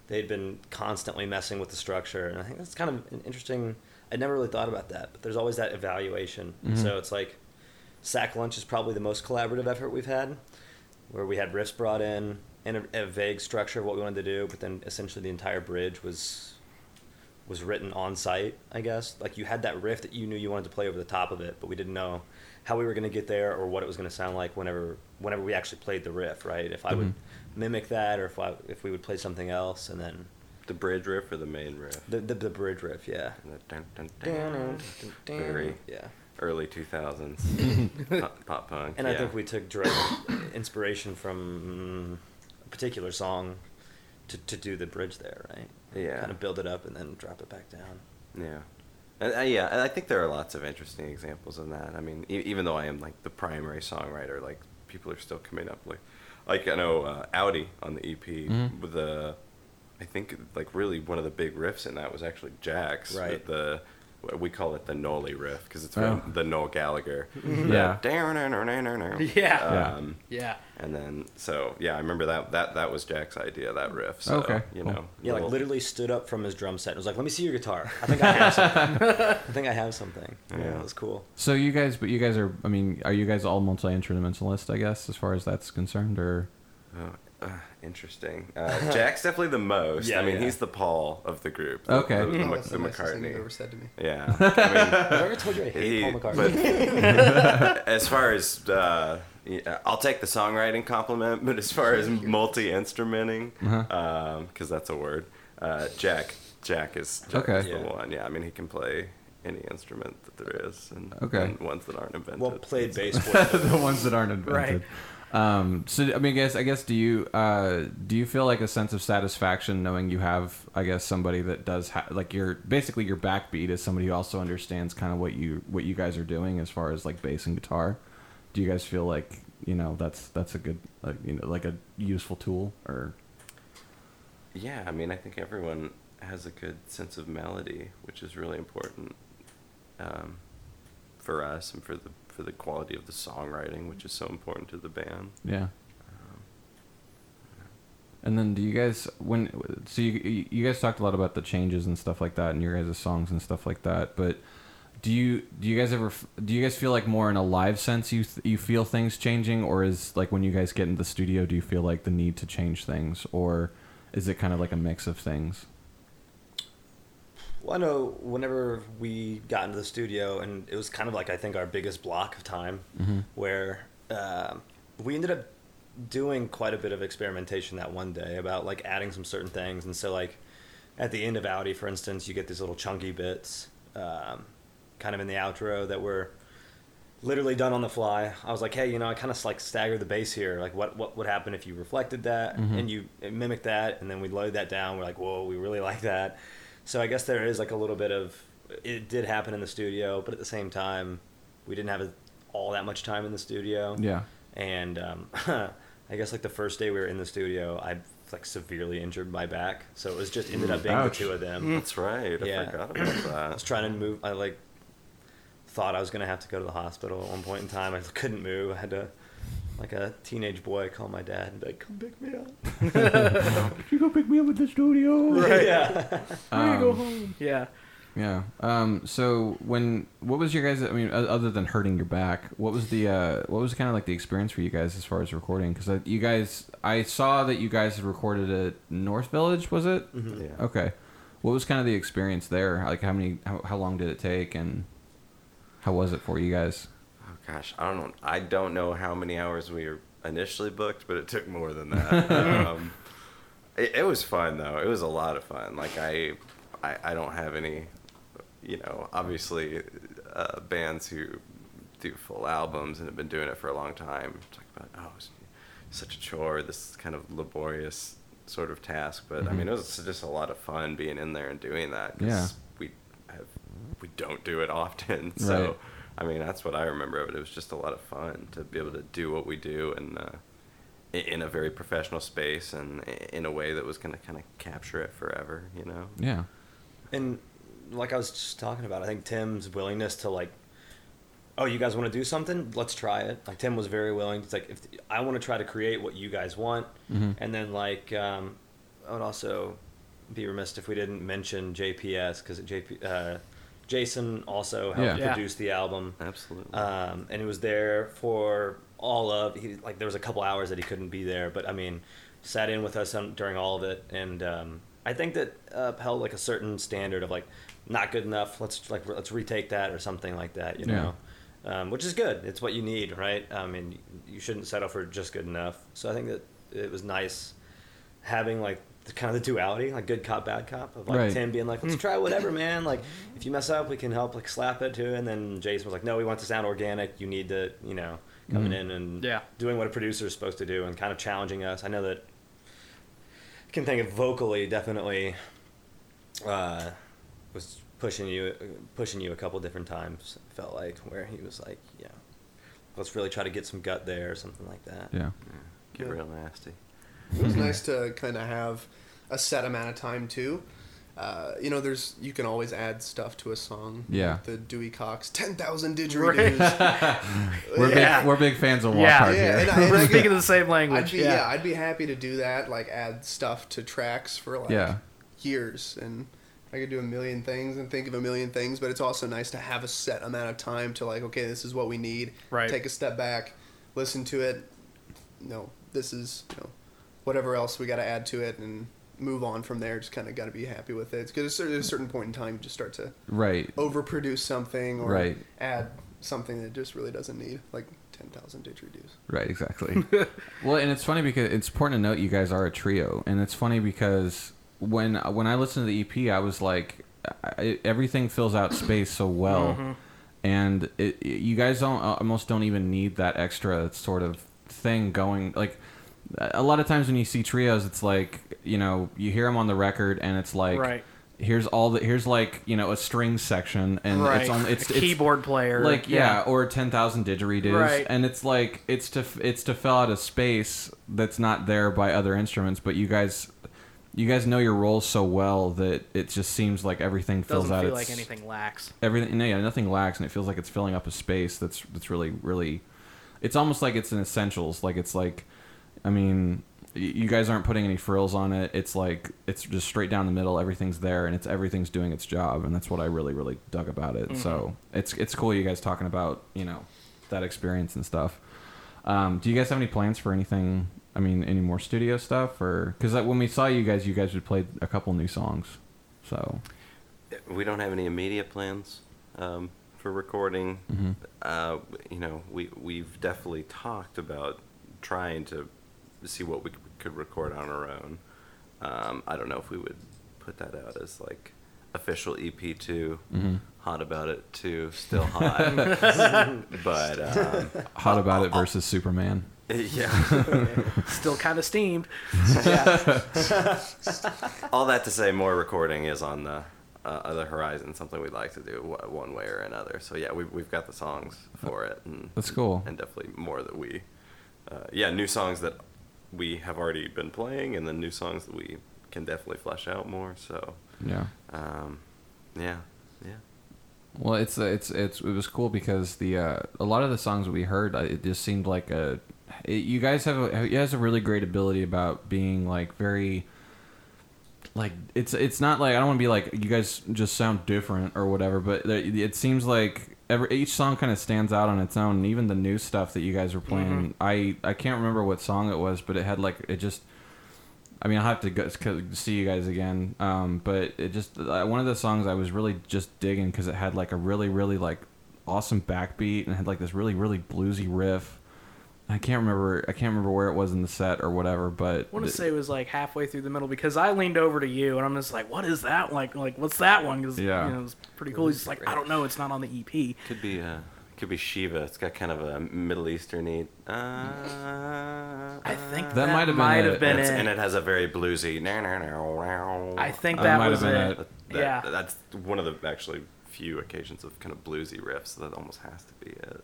E: they'd been constantly messing with the structure, and I think that's kind of an interesting. I never really thought about that, but there's always that evaluation.
A: Mhm.
E: So it's like Sack Lunch is probably the most collaborative effort we've had, where we had riffs brought in and a, a vague structure of what we wanted to do, but then essentially the entire bridge was was written on site, I guess. Like you had that riff that you knew you wanted to play over the top of it, but we didn't know how we were going to get there or what it was going to sound like whenever whenever we actually played the riff, right? If I would
A: Mhm.
E: mimic that or if I if we would play something else and then
C: The bridge riff or the main riff?
E: the the, the bridge riff, yeah.
C: The dun, dun, dun. Very
E: yeah.
C: early 2000s *laughs* pop, pop punk.
E: And I think we took direct *coughs* inspiration from a particular song to, to do the bridge there, right?
C: Yeah.
E: Kind of build it up and then drop it back down.
C: Yeah. And, uh, yeah, and I think there are lots of interesting examples of that. I mean, e- even though I am like the primary songwriter, like people are still coming up with, like I know uh, Audi on the EP
A: Mhm.
C: with the, I think like really one of the big riffs in that was actually Jack's.
E: Right.
C: The, we call it the Nolly riff because it's
A: Oh.
C: the Noel Gallagher.
A: Yeah.
C: Yeah. *laughs*
B: Yeah.
C: Um,
B: Yeah.
C: and then so yeah, I remember that that that was Jack's idea that riff. So,
A: Okay,
C: You
A: cool.
C: know.
E: Yeah, like literally stood up from his drum set and was like, "Let me see your guitar. I think I have something. *laughs* I think I have something." Yeah,
C: Yeah.
E: it was cool.
A: So you guys, but you guys are. I mean, are you guys all multi instrumentalist? I guess as far as that's concerned, or
C: Oh, uh, interesting. Uh, *laughs* Jack's definitely the most.
E: Yeah,
C: I mean,
E: yeah.
C: he's the Paul of the group. The,
A: Okay.
C: The, the,
D: Oh, that's
C: the
D: the nicest thing you've
C: McCartney.
D: ever said to me.
C: Yeah. *laughs* I
E: Have I ever told you I hate
C: he,
E: Paul McCartney?
C: but *laughs* as far as uh, yeah, I'll take the songwriting compliment, but as far as multi instrumenting,
A: Uh-huh.
C: because that's a word, uh, Jack. Jack is, Jack
A: Okay.
C: is the
E: Yeah.
C: one. Yeah, I mean, he can play any instrument that there is, and,
A: Okay.
C: and ones that aren't invented.
E: well, played bass for
A: the ones that aren't invented. Um, so I mean, I guess I guess do you uh, do you feel like a sense of satisfaction knowing you have I guess somebody that does ha- like your basically your backbeat is somebody who also understands kind of what you what you guys are doing as far as like bass and guitar. Do you guys feel like you know that's that's a good like, you know like a useful tool or
C: Yeah, I mean, I think everyone has a good sense of melody, which is really important um, for us and for the for the quality of the songwriting, which is so important to the band.
A: Um, yeah. And then do you guys when so you you guys talked a lot about the changes and stuff like that and your guys' songs and stuff like that, but do you do you guys ever do you guys feel like more in a live sense you th- you feel things changing or is like when you guys get in the studio do you feel like the need to change things or is it kind of like a mix of things?
E: Well, I know whenever we got into the studio, and it was kind of like I think our biggest block of time, where um we ended up doing quite a bit of experimentation that one day about like adding some certain things, and so like at the end of Audi, for instance, you get these little chunky bits, um, kind of in the outro that were literally done on the fly. I was like, hey, you know, I kind of like staggered the bass here. Like, what what would happen if you reflected that and you mimic that, and then we load that down. We're like, whoa, we really like that. So I guess there is like a little bit of it did happen in the studio, but at the same time, we didn't have a, all that much time in the studio.
A: Yeah.
E: And um, *laughs* I guess like the first day we were in the studio, I like severely injured my back, so it was just ended up being
A: Ouch.
E: the two of them.
C: That's right. I
E: Yeah.
C: forgot about that.
E: I was trying to move. I like thought I was gonna have to go to the hospital at one point in time. I couldn't move. I had to, like a teenage boy, call my dad and be like, "Come pick me up." *laughs*
A: you go pick me up at the studio.
E: Right. Yeah.
A: Um,
B: go home. Yeah.
A: Yeah. Um, so when what was your guys? I mean, o- other than hurting your back, what was the uh, what was kind of like the experience for you guys as far as recording? Because you guys, I saw that you guys had recorded at North Village. Was it?
C: Yeah.
A: Okay. What was kind of the experience there? Like, how many? How, how long did it take? And how was it for you guys?
C: Gosh, I don't know. I don't know how many hours we were initially booked, but it took more than that. *laughs* um, it, it was fun though. It was a lot of fun. Like I, I, I don't have any, you know, obviously, uh, bands who do full albums and have been doing it for a long time talk about oh, it's such a chore. This kind of laborious sort of task, but I
A: Mhm.
C: mean, it was just a lot of fun being in there and doing that. 'cause
A: Yeah.
C: we have we don't do it often, *laughs* so.
A: Right.
C: I mean, that's what I remember of it. It was just a lot of fun to be able to do what we do and uh, in a very professional space and in a way that was going to kind of capture it forever, you know?
A: Yeah.
E: And like I was just talking about, I think Tim's willingness to like, oh, you guys want to do something? Let's try it. Like Tim was very willing. It's like if I want to try to create what you guys want,
A: Mhm.
E: and then like um, I would also be remiss if we didn't mention JPS because JP uh, Jason also helped
A: Yeah.
B: Yeah.
E: produce the album.
C: Absolutely.
E: um, and he was there for all of he like there was a couple hours that he couldn't be there but i mean sat in with us on, during all of it and um, i think that uh, held like a certain standard of like not good enough let's like let's retake that or something like that you
A: Yeah.
E: know um, which is good it's what you need right i mean you shouldn't settle for just good enough so i think that it was nice having like the kind of the duality, like good cop, bad cop, of like
A: Right.
E: Tim being like,
B: Hmm.
E: let's try whatever, *laughs* man. Like if you mess up, we can help like slap it too. And then Jason was like, no, we want to sound organic. You need to, you know, coming
A: Mhm.
E: in and
B: Yeah.
E: doing what a producer is supposed to do and kind of challenging us. I know that I can think of vocally definitely uh, was pushing you pushing you a couple different times. Felt like where he was like, yeah, let's really try to get some gut there or something like that.
A: Yeah.
C: Get
D: Yeah.
C: real nasty.
D: It was nice to kind of have a set amount of time too. Uh, you know, there's you can always add stuff to a song.
A: Yeah.
D: Like the Dewey Cox ten thousand didgeridoos. *laughs*
A: We're
B: Yeah.
A: big we're big fans of Walk
B: Yeah.
A: Hard
D: Yeah,
A: here.
D: and I- and
B: We're
D: I-
B: speaking the same language.
D: I'd be yeah. I'd be happy to do that. Like add stuff to tracks for like
A: Yeah.
D: years, and I could do a million things and think of a million things. But it's also nice to have a set amount of time to like, okay, this is what we need.
B: Right.
D: Take a step back, listen to it. No, this is you know, whatever else we got to add to it, and move on from there. Just kind of got to be happy with it. Because at a certain point in time, you just start to
A: Right.
D: overproduce something or
A: Right.
D: add something that just really doesn't need, like ten thousand didgeridoos.
A: Right, exactly. *laughs* well, and it's funny because it's important to note you guys are a trio, and it's funny because when when I listened to the EP, I was like, I, everything fills out space so well,
B: Mhm.
A: and it, it- you guys don't almost don't even need that extra sort of thing going. Like a lot of times when you see trios, it's like you know you hear them on the record, and it's like.
B: right.
A: Here's all the here's like you know a string section and
B: right.
A: it's on it's,
B: a
A: it's
B: keyboard player.
A: like yeah, or 10,000 didgeridoos
B: Right.
A: and it's like it's to it's to fill out a space that's not there by other instruments but you guys you guys know your roles so well that it just seems like everything fills
B: doesn't
A: out
B: feel
A: its,
B: like anything lacks.
A: everything no, yeah nothing lacks and it feels like it's filling up a space that's that's really really it's almost like it's an essentials like it's like I mean you guys aren't putting any frills on it. It's like it's just straight down the middle. Everything's there and it's everything's doing its job. And that's what I really really dug about it. So it's it's cool you guys talking about you know that experience and stuff. Um, do you guys have any plans for anything? I mean any more studio stuff or because when we saw you guys you guys had played a couple new songs. So
C: We don't have any immediate plans um, for recording.
A: mhm.
C: Uh, you know, we we've definitely talked about trying to see what we could record on our own. Um, I don't know if we would put that out as like official EP two.
A: Mhm.
C: Hot about it too, still hot. *laughs* but um,
A: hot about it versus Superman
C: yeah, *laughs*
B: Still kind of steamed. *laughs*
C: all that to say, more recording is on the uh, on the horizon. Something we'd like to do w- one way or another. So yeah, we've we've got the songs for it, and
A: That's cool.
C: and definitely more that we, uh, yeah, new songs that we have already been playing, and then new songs that we can definitely flesh out more. So,
A: yeah
C: um, yeah, yeah.
A: Well, it's it's it's it was cool because the uh, a lot of the songs that we heard, uh, it just seemed like a. It, you guys have a, you guys have a really great ability about being like very. Like it's it's not like I don't want to be like you guys just sound different or whatever, but it seems like every each song kind of stands out on its own, and even the new stuff that you guys were playing, I I can't remember what song it was, but it had like it just I mean, I'll have to go see you guys again. Um, but it just uh, one of the songs I was really just digging because it had like a really really like awesome backbeat and had like this really really bluesy riff. I can't remember I can't remember where it was in the set or whatever, but
B: I want to
A: it-
B: say it was like halfway through the middle because I leaned over to you and I'm just like, "What is that? Like, like what's that one?" Because
A: Yeah.
B: you know, it's pretty cool. He's just like, "I don't know. It's not on the E EP."
C: Could be uh, could be Shiva. It's got kind of a Middle Eastern Uh,
B: I think
A: That
B: that,
A: might have been
B: might
A: it.
B: have been
C: and,
B: it.
C: and it has a very bluesy. "Nah, nah, nah, nah."
B: I think
A: That
B: that,
A: might
B: was
A: have been
B: it.
A: it.
C: That-
B: yeah.
C: that's one of the actually few occasions of kind of bluesy riffs. That almost has to be it.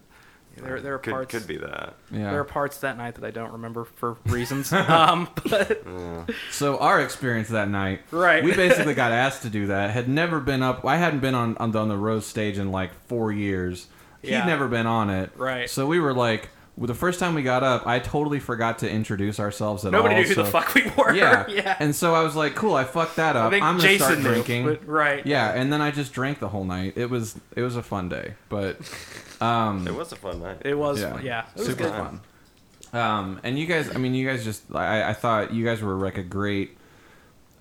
B: There- there are
C: could,
B: parts-
C: Could be that.
A: yeah.
B: There are parts that night that I don't remember for *laughs* reasons. um, but
C: Yeah.
A: So our experience that night,
B: Right.
A: We basically got asked to do that. Had never been up. I hadn't been on on the, on the Rose stage in like four years. He'd
B: Yeah.
A: never been on it.
B: Right.
A: So we were like, well, the first time we got up, I totally forgot to introduce ourselves at
B: nobody
A: all.
B: Nobody knew who the fuck we were.
A: Yeah. *laughs*
B: yeah.
A: And so I was like, cool. I fucked that
B: I
A: up.
B: think
A: I'm gonna
B: Jason
A: start
B: knew,
A: drinking.
B: but- right.
A: Yeah. And then I just drank the whole night. It was it was a fun day, but um,
C: It was a fun night.
B: It was.
A: yeah,
B: Yeah. It was
A: super
B: good.
A: fun. Um, and you guys, I mean, you guys just, I, I thought you guys were like a great,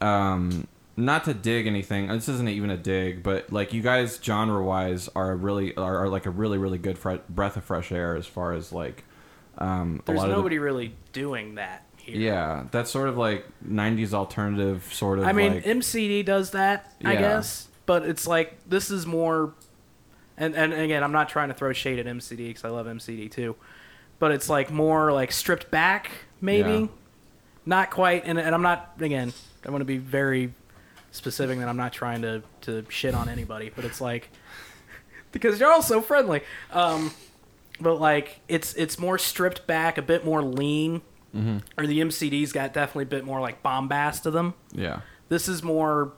A: um, not to dig anything. This isn't even a dig, but like you guys, genre wise, are really are, are like a really really good fre- breath of fresh air as far as like, um,
B: There's
A: of the-
B: nobody really doing that here.
A: Yeah, that's sort of like '90s alternative sort of.
B: I mean,
A: like,
B: MCD does that, I guess, but it's like this is more. And and again, I'm not trying to throw shade at MCD because I love MCD too, but it's like more like stripped back, maybe,
A: Yeah.
B: not quite. And and I'm not again. I want to be very specific that I'm not trying to to shit on anybody, but it's like *laughs* because you're all so friendly. Um, but like it's it's more stripped back, a bit more lean.
A: Mm-hmm.
B: Or the MCD's got definitely a bit more like bombast to them.
A: yeah,
B: This is more,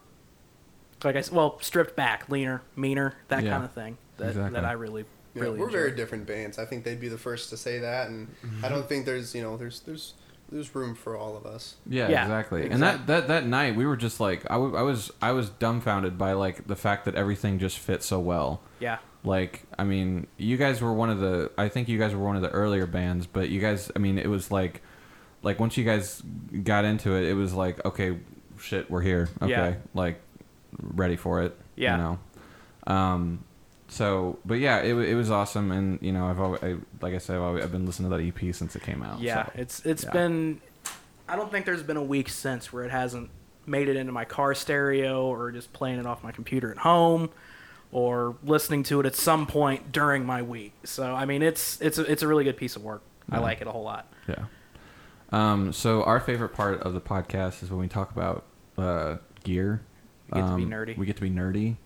B: like I said, well, stripped back, leaner, meaner, that
A: Yeah,
B: kind of thing. That,
A: exactly.
B: that I really,
D: Yeah,
B: really
D: we're
B: enjoy.
D: very different bands. I think they'd be the first to say that, and I don't think there's you know there's there's there's room for all of us.
A: yeah,
B: Yeah,
A: exactly. And that, that that night we were just like I, w- I was I was dumbfounded by like the fact that everything just fit so well.
B: Yeah.
A: Like, I mean, you guys were one of the. I think you guys were one of the earlier bands, but you guys. I mean, it was like, like once you guys got into it, it was like, okay, shit, we're here. Okay,
B: Yeah.
A: like, ready for it.
B: Yeah.
A: You know. Um. So, but yeah, it, it was awesome, and you know, I've always, I, like I said, I've, always, I've been listening to that EP since it came out.
B: Yeah,
A: so.
B: it's it's
A: yeah.
B: been. I don't think there's been a week since where it hasn't made it into my car stereo or just playing it off my computer at home, or listening to it at some point during my week. So I mean, it's it's a, it's a really good piece of work. I like it a whole lot.
A: Yeah. Um, so our favorite part of the podcast is when we talk about uh, gear.
B: We get to be
A: Um,
B: nerdy.
A: We get to be nerdy.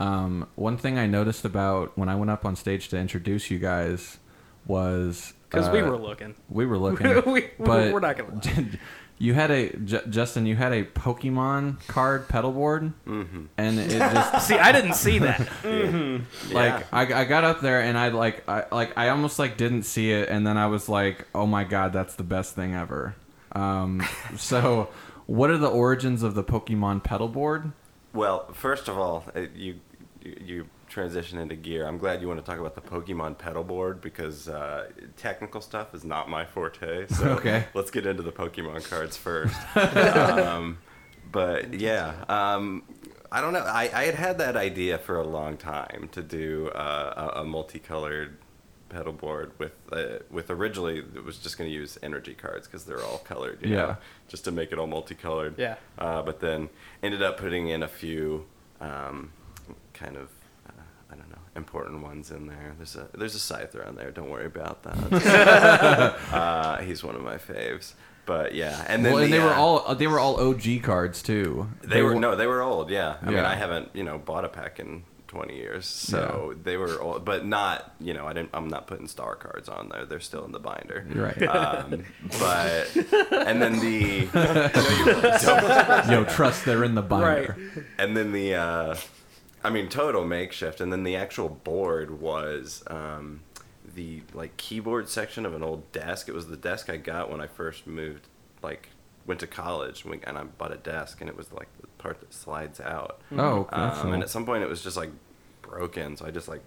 A: Um, one thing I noticed about when I went up on stage to introduce you guys was
B: Because we
A: uh,
B: were looking.
A: we were *laughs* looking,
B: we,
A: but
B: we're not gonna. *laughs*
A: you had a J- Justin. You had a Pokemon card pedal board,
C: Mm-hmm.
A: and it *laughs* just
B: See, I didn't see that. *laughs*
A: like I, I got up there and I like I like I almost like didn't see it and then I was like oh my god that's the best thing ever. Um, *laughs* so what are the origins of the Pokemon pedal board?
C: Well, first of all, uh, you you, you transition into gear. I'm glad you want to talk about the Pokemon pedal board because uh, technical stuff is not my forte. So *laughs*
A: Okay.
C: let's get into the Pokemon cards first. *laughs* um, but yeah, um, I don't know. I, I had had that idea for a long time to do uh, a, a multicolored pedal board with uh, with originally it was just going to use energy cards because they're all colored. You
A: Yeah.
C: Know, just to make it all multicolored.
B: Yeah.
C: Uh, but then ended up putting in a few um, kind of uh, I don't know important ones in there. There's a there's a Scyther on there. Don't worry about that. *laughs* uh, he's one of my faves. But yeah, and then
A: well, and
C: the,
A: they were
C: uh,
A: all they were all OG cards too.
C: they were
A: wa-
C: no, they were old. Yeah, I mean, I haven't you know bought a pack in 20 years, so they were old, but not you know I didn't. I'm not putting star cards on there. They're still in the binder.
A: right.
C: Um, but and then the *laughs*
A: Yo, trust they're in the binder.
C: and then the uh, I mean total makeshift, and then the actual board was um, the like keyboard section of an old desk. It was the desk I got when I first moved, like went to college, and we- and I bought a desk, and it was like the part that slides out.
A: Oh,
C: Um,
A: cool.
C: and at some point it was just like broken, so I just like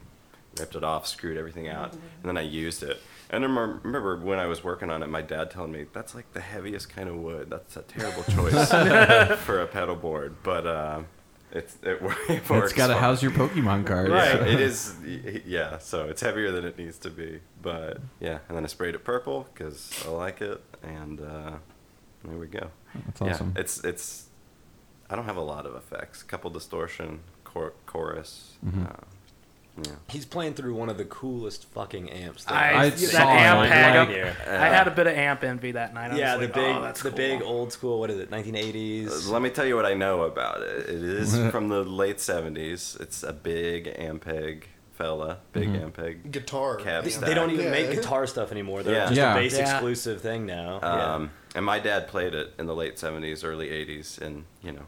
C: ripped it off, screwed everything out, and then I used it. And I remember, remember when I was working on it, my dad telling me that's like the heaviest kind of wood. That's a terrible *laughs* choice *laughs* for a pedal board, but uh, it's it, it *laughs* works.
A: It's got to
C: fine.
A: house your Pokemon cards.
C: Yeah, *laughs* it is. Yeah, so it's heavier than it needs to be, but yeah. And then I sprayed it purple because I like it, and uh, there we go.
A: That's awesome.
C: Yeah, it's it's. I don't have a lot of effects. Couple distortion, chor- chorus.
A: Mhm.
C: Uh, yeah.
E: He's playing through one of the coolest fucking amps. there
B: I,
A: I
B: that
A: saw
B: amp
A: it,
B: had
A: like-
B: a-
E: here.
B: I had a bit of amp envy that night. I
E: yeah,
B: was
E: the
B: like,
E: big,
B: oh, that's
E: the
B: cool.
E: big old school. What is it? 1980s.
C: Uh, Let me tell you what I know about it. It is *laughs* from the late '70s. It's a big Ampeg fella, big
A: Mhm.
C: Ampeg
D: Guitar.
C: cab
E: They,
C: stack.
E: they don't even
D: Yeah.
E: make guitar stuff anymore. They're
C: Yeah.
E: just
A: Yeah.
E: a bass
B: Yeah.
E: exclusive thing now.
C: Um, and my dad played it in the late '70s, early '80s in you know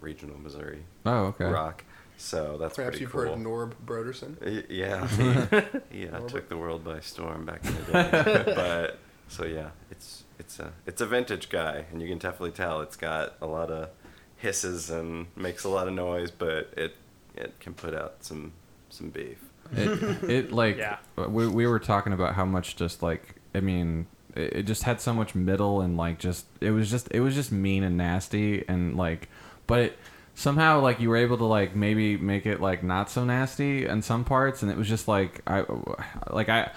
C: regional Missouri
A: Oh, okay.
C: rock. So that's
D: Perhaps
C: pretty
D: you've
C: cool.
D: heard of Norb Broderson.
C: Y- Yeah, *laughs* he, he uh, took the world by storm back in the day. *laughs* but so yeah, it's it's a it's a vintage guy, and you can definitely tell it's got a lot of hisses and makes a lot of noise, but it it can put out some some beef.
A: It, it like
B: Yeah.
A: we we were talking about how much just like I mean it, it just had so much middle and like just it was just it was just mean and nasty and like but it, somehow like you were able to like maybe make it like not so nasty in some parts and it was just like I like I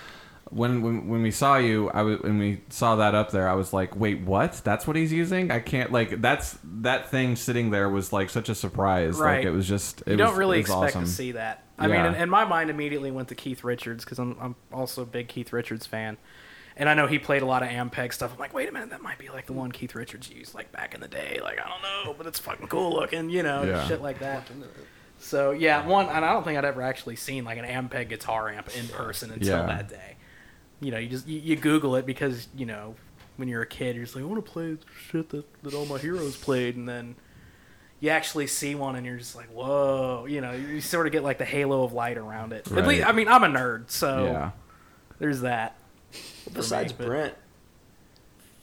A: when, when when we saw you, I was when we saw that up there, I was like, wait, what? That's what he's using? I can't like that's that thing sitting there was like such a surprise.
B: Right.
A: Like it was just it
B: you don't really
A: was
B: expect
A: awesome.
B: to see that. I
A: Yeah.
B: mean, and, and my mind immediately went to Keith Richards because I'm I'm also a big Keith Richards fan, and I know he played a lot of Ampeg stuff. I'm like, wait a minute, that might be like the one Keith Richards used like back in the day. Like I don't know, but it's fucking cool looking, you know,
A: Yeah.
B: shit like that. So yeah, one, and I don't think I'd ever actually seen like an Ampeg guitar amp in person until
A: Yeah.
B: that day. You know, you just you, you Google it because you know when you're a kid, you're just like, I want to play shit that, that all my heroes played, and then you actually see one and you're just like, whoa, you know, you sort of get like the halo of light around it.
A: Right.
B: At least, I mean, I'm a nerd, so
A: Yeah.
B: there's that.
E: Besides
B: me, but-
E: Brent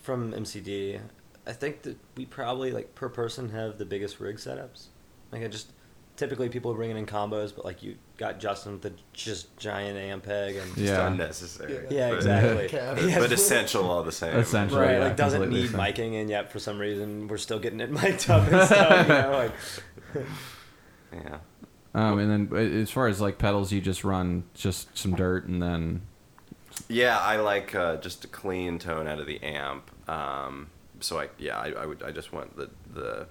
E: from MCD, I think that we probably like per person have the biggest rig setups. Like I just typically people bringing in combos, but like you got Justin with the just giant Ampeg and
C: Just
A: Yeah.
C: unnecessary.
E: yeah,
C: But-
E: exactly.
D: Cab. *laughs*
C: But *laughs* essential all the same.
A: Essential.
E: Right,
A: yeah,
E: like doesn't need
A: the same.
E: miking, and yet for some reason we're still getting it *laughs* mic'd up and stuff. You know, like
C: Yeah.
A: Um, and then uh, as far as like pedals, you just run just some dirt and then
C: Yeah, I like uh, just a clean tone out of the amp. Um, so I yeah, I, I would I just want the the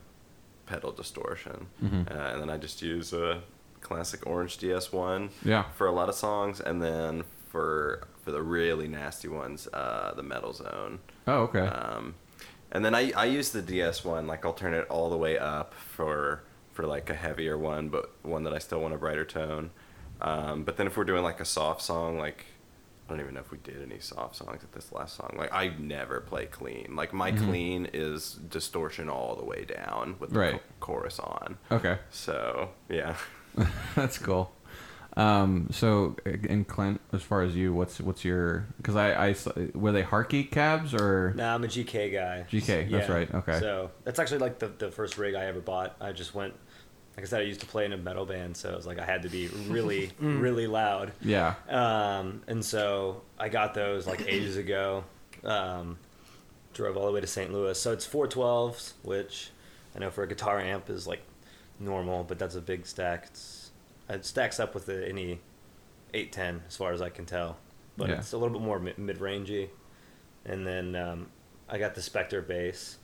C: pedal distortion,
A: Mhm.
C: uh, and then I just use a classic Orange DS1
A: yeah.
C: for a lot of songs, and then for for the really nasty ones, uh, the Metal Zone.
A: Oh, okay.
C: Um, and then I, I use the DS1, like I'll turn it all the way up for for like a heavier one, but one that I still want a brighter tone. Um, but then if we're doing like a soft song, like I don't even know if we did any soft songs at this last song. Like I never play clean. Like my
A: Mhm.
C: clean is distortion all the way down with the
A: Right.
C: cho- chorus on.
A: okay.
C: So yeah. *laughs*
A: That's cool. Um, so in Clint, as far as you, what's what's your? Because I, I were they Hartke cabs or?
E: nah, I'm a GK guy.
A: GK, that's right, okay.
E: So that's actually like the the first rig I ever bought. I just went. Like I said, I used to play in a metal band, so it was like I had to be *laughs* really, really loud.
A: Yeah.
E: Um, and so I got those like ages ago. Um, drove all the way to St. Louis. So it's 412s, which I know for a guitar amp is like normal, but that's a big stack. It's, it stacks up with the, any 810 as far as I can tell. But
A: Yeah.
E: it's a little bit more mid rangey. And then um, I got the Spector bass.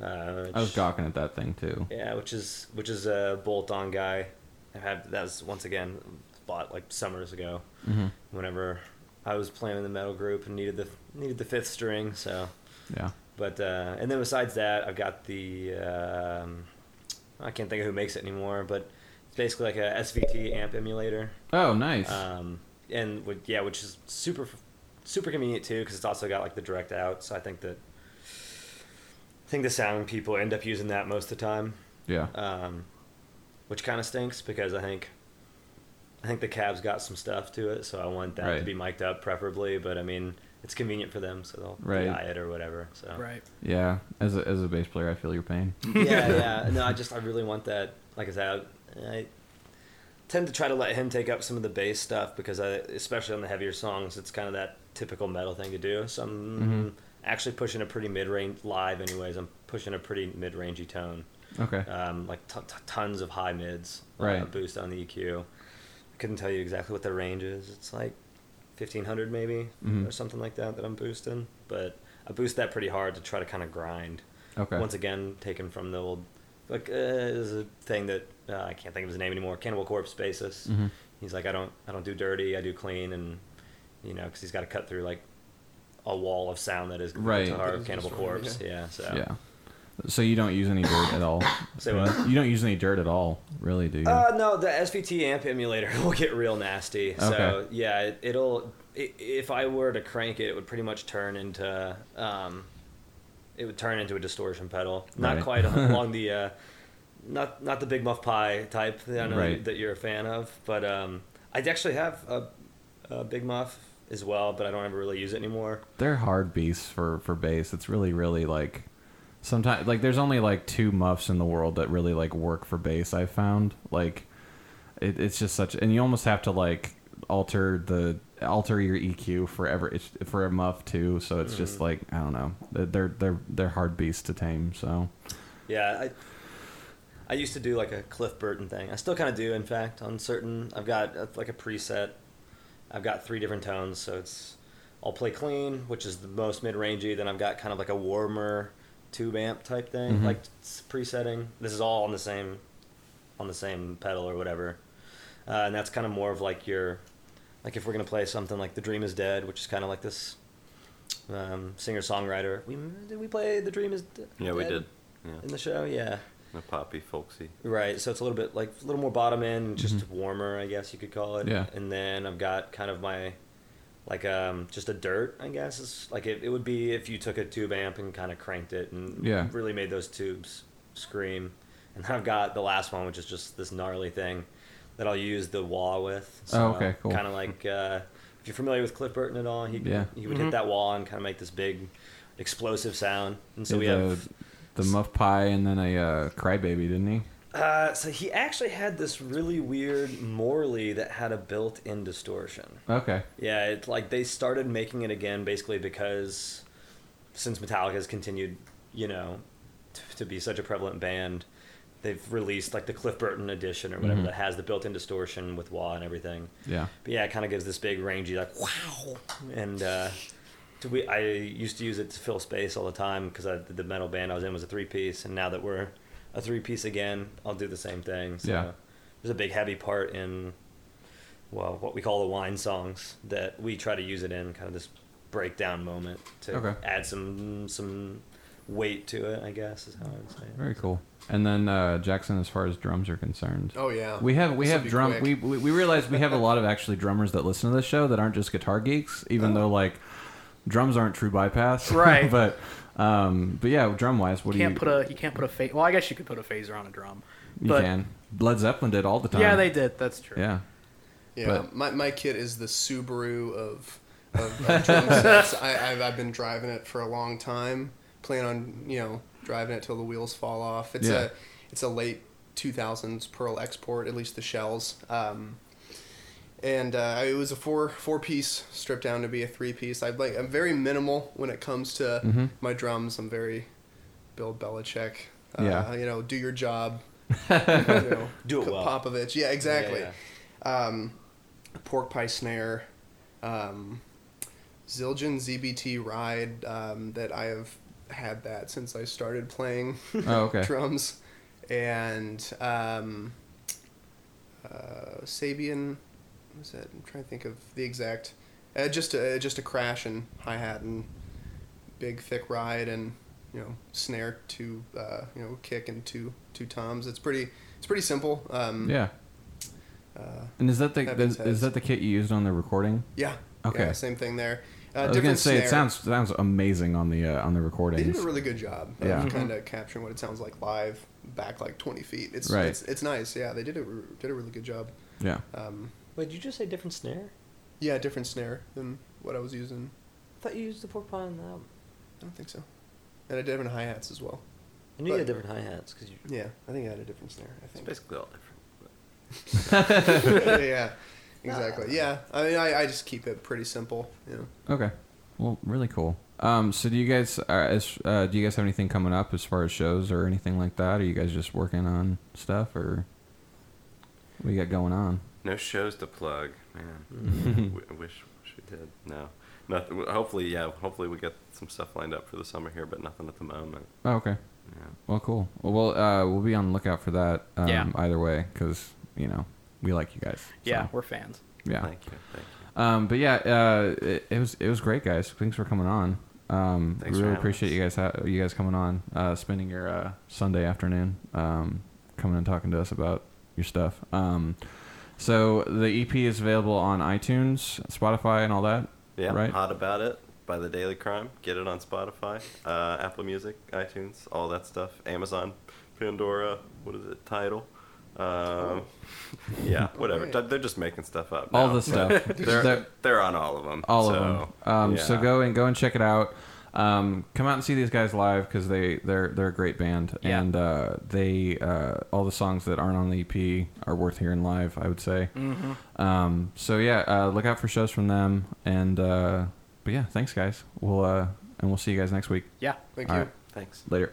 E: Uh,
A: I was gawking at that thing too.
E: yeah, which is which is a bolt-on guy. I had that was once again bought like summers ago.
A: hmm
E: Whenever I was playing in the metal group and needed the needed the fifth string, so.
A: Yeah.
E: But uh, and then besides that, I've got the um, I can't think of who makes it anymore, but it's basically like a SVT amp emulator.
A: Oh, nice.
E: Um, and with, yeah, which is super super convenient too because it's also got like the direct out. So I think that think the sound people end up using that most of the time
A: yeah.
E: um, which kind of stinks because I think I think the cab's got some stuff to it, so I want that to be mic'd up preferably. But I mean, it's convenient for them, so they'll
A: Right.
E: buy it or whatever. So
B: Right.
A: Yeah. As a, as a bass player, I feel your pain. *laughs*
E: yeah, yeah. *laughs* No, I just I really want that. Like I said, I, I tend to try to let him take up some of the bass stuff because I, especially on the heavier songs, it's kind of that typical metal thing to do. So I'm
A: Mhm.
E: Actually pushing a pretty mid range live, anyways. I'm pushing a pretty mid rangey tone.
A: Okay.
E: um, like t- t- tons of high mids, uh,
A: Right.
E: boost on the EQ. I couldn't tell you exactly what the range is. It's like fifteen hundred maybe
A: Mhm.
E: or something like that that I'm boosting. But I boost that pretty hard to try to kind of grind.
A: Okay.
E: Once again, taken from the old like uh, there's a thing that uh, I can't think of his name anymore. Cannibal Corpse basis.
A: hmm
E: He's like I don't I don't do dirty. I do clean and you know because he's got to cut through like a wall of sound that is
A: Right.
E: guitar
D: That is
E: Cannibal Corpse. Yeah. So
A: Yeah. So you don't use any dirt at all. *coughs*
E: Say what?
A: You don't use any dirt at all, really, do you?
E: Uh, no, the SVT amp emulator *laughs* will get real nasty. So
A: Okay.
E: yeah, it, it'll. i if I were to crank it, it would pretty much turn into. Um, it would turn into a distortion pedal. Not
A: Right.
E: quite *laughs* along the. Uh, not not the Big Muff Pi type that I know
A: Right.
E: that you're a fan of, but um, I actually have a, a big muff as well, but I don't ever really use it anymore.
A: They're hard beasts for for bass. It's really really like sometimes like there's only like two muffs in the world that really like work for bass. I've found like it, it's just such and you almost have to like alter the alter your EQ forever it's for a muff too. So it's just like I don't know. They're they're they're hard beasts to tame. So
E: Yeah, I I used to do like a Cliff Burton thing. I still kind of do, in fact, on certain. I've got uh, like a preset. I've got three different tones, so it's I'll play clean, which is the most mid rangey. Then I've got kind of like a warmer tube amp type thing,
A: Mhm.
E: like presetting. This is all on the same on the same pedal or whatever, uh, and that's kind of more of like your like if we're gonna play something like "The Dream Is Dead," which is kind of like this um, singer songwriter. We did we play "The Dream Is Dead"?
C: Yeah, we did.
E: in the show. Yeah.
C: The poppy folksy.
E: Right, so it's a little bit like a little more bottom end, just warmer, I guess you could call it.
A: Yeah.
E: And then I've got kind of my like um just a dirt, I guess. It's like it, it would be if you took a tube amp and kind of cranked it and
A: Yeah.
E: really made those tubes scream. And then I've got the last one, which is just this gnarly thing that I'll use the wah with.
A: Oh, okay, cool.
E: Kind of like uh, if you're familiar with Cliff Burton at all, he
A: Yeah.
E: he would
B: Mhm.
E: hit that wah and kind of make this big explosive sound. And so
A: Yeah,
E: we
A: the,
E: have
A: the Muff Pi and then a uh, crybaby, didn't he?
E: Uh, so he actually had this really weird Morley that had a built-in distortion.
A: Okay.
E: Yeah, it's like they started making it again basically because since Metallica has continued, you know, t- to be such a prevalent band, they've released like the Cliff Burton edition or whatever
A: Mhm.
E: that has the built-in distortion with wah and everything.
A: Yeah.
E: But yeah, it kind of gives this big rangy like wow, and uh, we I used to use it to fill space all the time because the metal band I was in was a three piece, and now that we're a three piece again, I'll do the same thing. So
A: Yeah.
E: there's a big heavy part in well what we call the wine songs that we try to use it in kind of this breakdown moment to
A: Okay.
E: add some some weight to it. I guess is how I would say it.
A: Very cool. And then uh, Jackson, as far as drums are concerned,
D: Oh yeah.
A: we have we
D: This'll
A: have drum. We, we we realize we have a lot of actually drummers that listen to this show that aren't just guitar geeks, even though like drums aren't true bypass. *laughs*
B: Right.
A: but um, but yeah, drum wise, what
B: You
A: do
B: can't
A: you?
B: put a you can't put a phase. Well, I guess you could put a phaser on a drum.
A: you
B: but-
A: can. Led Zeppelin did all the time.
B: Yeah, they did. That's true.
A: Yeah.
D: Yeah,
A: But-
D: my, my kit is the Subaru of, of, of drum sets. *laughs* I, I've, I've been driving it for a long time. Plan on you know driving it till the wheels fall off. It's
A: Yeah.
D: a it's a late 2000s Pearl export, at least the shells. Um, and uh, it was a four four piece stripped down to be a three piece. I like I'm very minimal when it comes to
A: Mhm.
D: my drums. I'm very Bill Belichick. Uh,
A: Yeah.
D: you know, do your job. *laughs* you know,
E: Do it well.
D: Popovich. Yeah, exactly
E: Yeah,
D: um, pork pie snare, um, Zildjian ZBT ride um, that I have had that since I started playing
A: Oh, okay. *laughs*
D: drums, and um, uh, Sabian. What was that? I'm trying to think of the exact. Uh, just a just a crash and hi hat and big thick ride and you know snare two uh, you know kick and two two toms. It's pretty it's pretty simple. Um,
A: Yeah.
D: Uh,
A: And is that the
D: Heaven's
A: is, is that the kit you used on the recording?
D: Yeah.
A: Okay.
D: Yeah, same thing there. Uh,
A: I was gonna
D: different
A: say it sounds sounds amazing on the uh, on the
D: recording.
A: They
D: did a really good job. Of
A: Yeah.
D: Kind of capturing what it sounds like live, back like 20 feet. It's
A: Right.
D: it's, it's nice. Yeah, they did a did a really good job.
A: yeah.
D: Um,
E: Wait, did you just say different snare?
D: yeah, different snare than what I was using.
E: I thought you used the pork pie on the one.
D: I don't think so. And I did have different hi hats as well.
E: I knew you had different hi hats because you.
D: Yeah, I think I had a different snare. I think It's
C: basically all different. *laughs*
D: yeah, *laughs* exactly. Yeah, I mean, I, I just keep it pretty simple. You know.
A: Okay. Well, really cool. Um, so do you guys uh, as uh, do you guys have anything coming up as far as shows or anything like that? Are you guys just working on stuff or what you got going on?
C: No shows to plug, man.
A: Mm-hmm.
C: W- I wish, wish we did. No, nothing. Hopefully, yeah. Hopefully, we get some stuff lined up for the summer here, but nothing at the moment.
A: Oh, okay.
C: Yeah.
A: Well, cool. Well, we'll uh, we'll be on the lookout for that. Um,
B: Yeah.
A: Either way, because you know we like you guys.
B: Yeah, we're fans.
A: yeah.
C: Thank you. Thank you.
A: Um, but yeah, uh, it, it was it was great, guys. Thanks for coming on. Um,
C: Thanks
A: we
C: for
A: really appreciate
C: us.
A: you guys ha- you guys coming on, uh, spending your uh, Sunday afternoon, um, coming and talking to us about your stuff. So the EP is available on iTunes, Spotify, and all that.
C: Yeah.
A: Right.
C: Hot about it by the Daily Crime. Get it on Spotify, uh, Apple Music, iTunes, all that stuff. Amazon, Pandora. What is it? Tidal. Um, yeah, whatever.
D: Okay.
C: They're just making stuff up.
A: All the stuff. *laughs*
C: They're,
A: They're-
C: they're on all of them.
A: all
C: so,
A: of them. Um, So go and go and check it out. Um, come out and see these guys live because they they're they're a great band
B: Yeah.
A: and uh, they uh, all the songs that aren't on the EP are worth hearing live. I would say.
B: Mm-hmm.
A: Um, so yeah, uh, look out for shows from them and uh, but yeah, thanks guys. We'll uh, and we'll see you guys next week.
B: Yeah.
D: Thank
A: All
D: you.
A: right.
C: Thanks.
A: Later.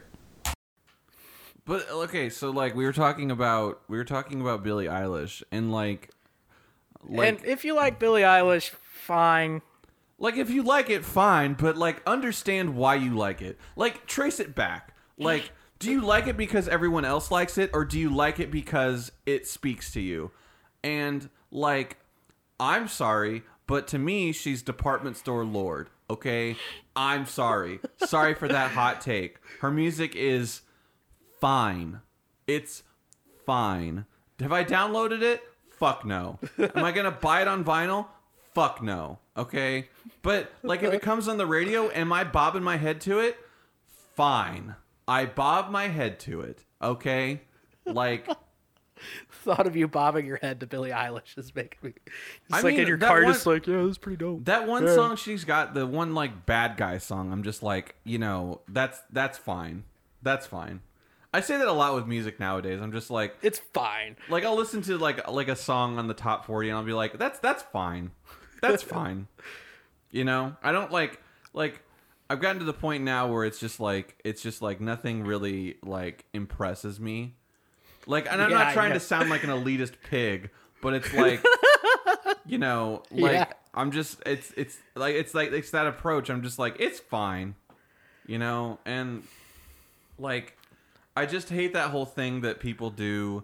A: But okay, so like we were talking about we were talking about Billie Eilish and like like
B: and if you like Billie Eilish, fine.
A: Like if you like it, fine, but like understand why you like it. Like trace it back. Like, do you like it because everyone else likes it, or do you like it because it speaks to you? And like, I'm sorry, but to me, she's department store Lorde. Okay, I'm sorry. Sorry for that hot take. Her music is fine. It's fine. Have I downloaded it? Fuck no. Am I gonna buy it on vinyl? Fuck no. Okay, but like if it comes on the radio, am I bobbing my head to it? Fine. I bob my head to it. Okay, like *laughs*
B: Thought of you bobbing your head to Billie Eilish is making me. Just
A: I
B: like
A: mean,
B: in your car,
A: one-
B: just like yeah, that's pretty dope.
A: that one
B: Yeah.
A: song she's got, the one like bad guy song. I'm just like, you know, that's that's fine. That's fine. I say that a lot with music nowadays. I'm just like,
B: It's fine.
A: like I'll listen to like like a song on the top 40 and I'll be like that's that's fine. That's fine. You know? I don't like like I've gotten to the point now where it's just like it's just like nothing really like impresses me. Like and I'm
B: Yeah,
A: not trying to sound like an *laughs* elitist pig, but it's like you know, *laughs* like
B: Yeah.
A: I'm just it's it's like it's like it's that approach. I'm just like it's fine. You know? And like I just hate that whole thing that people do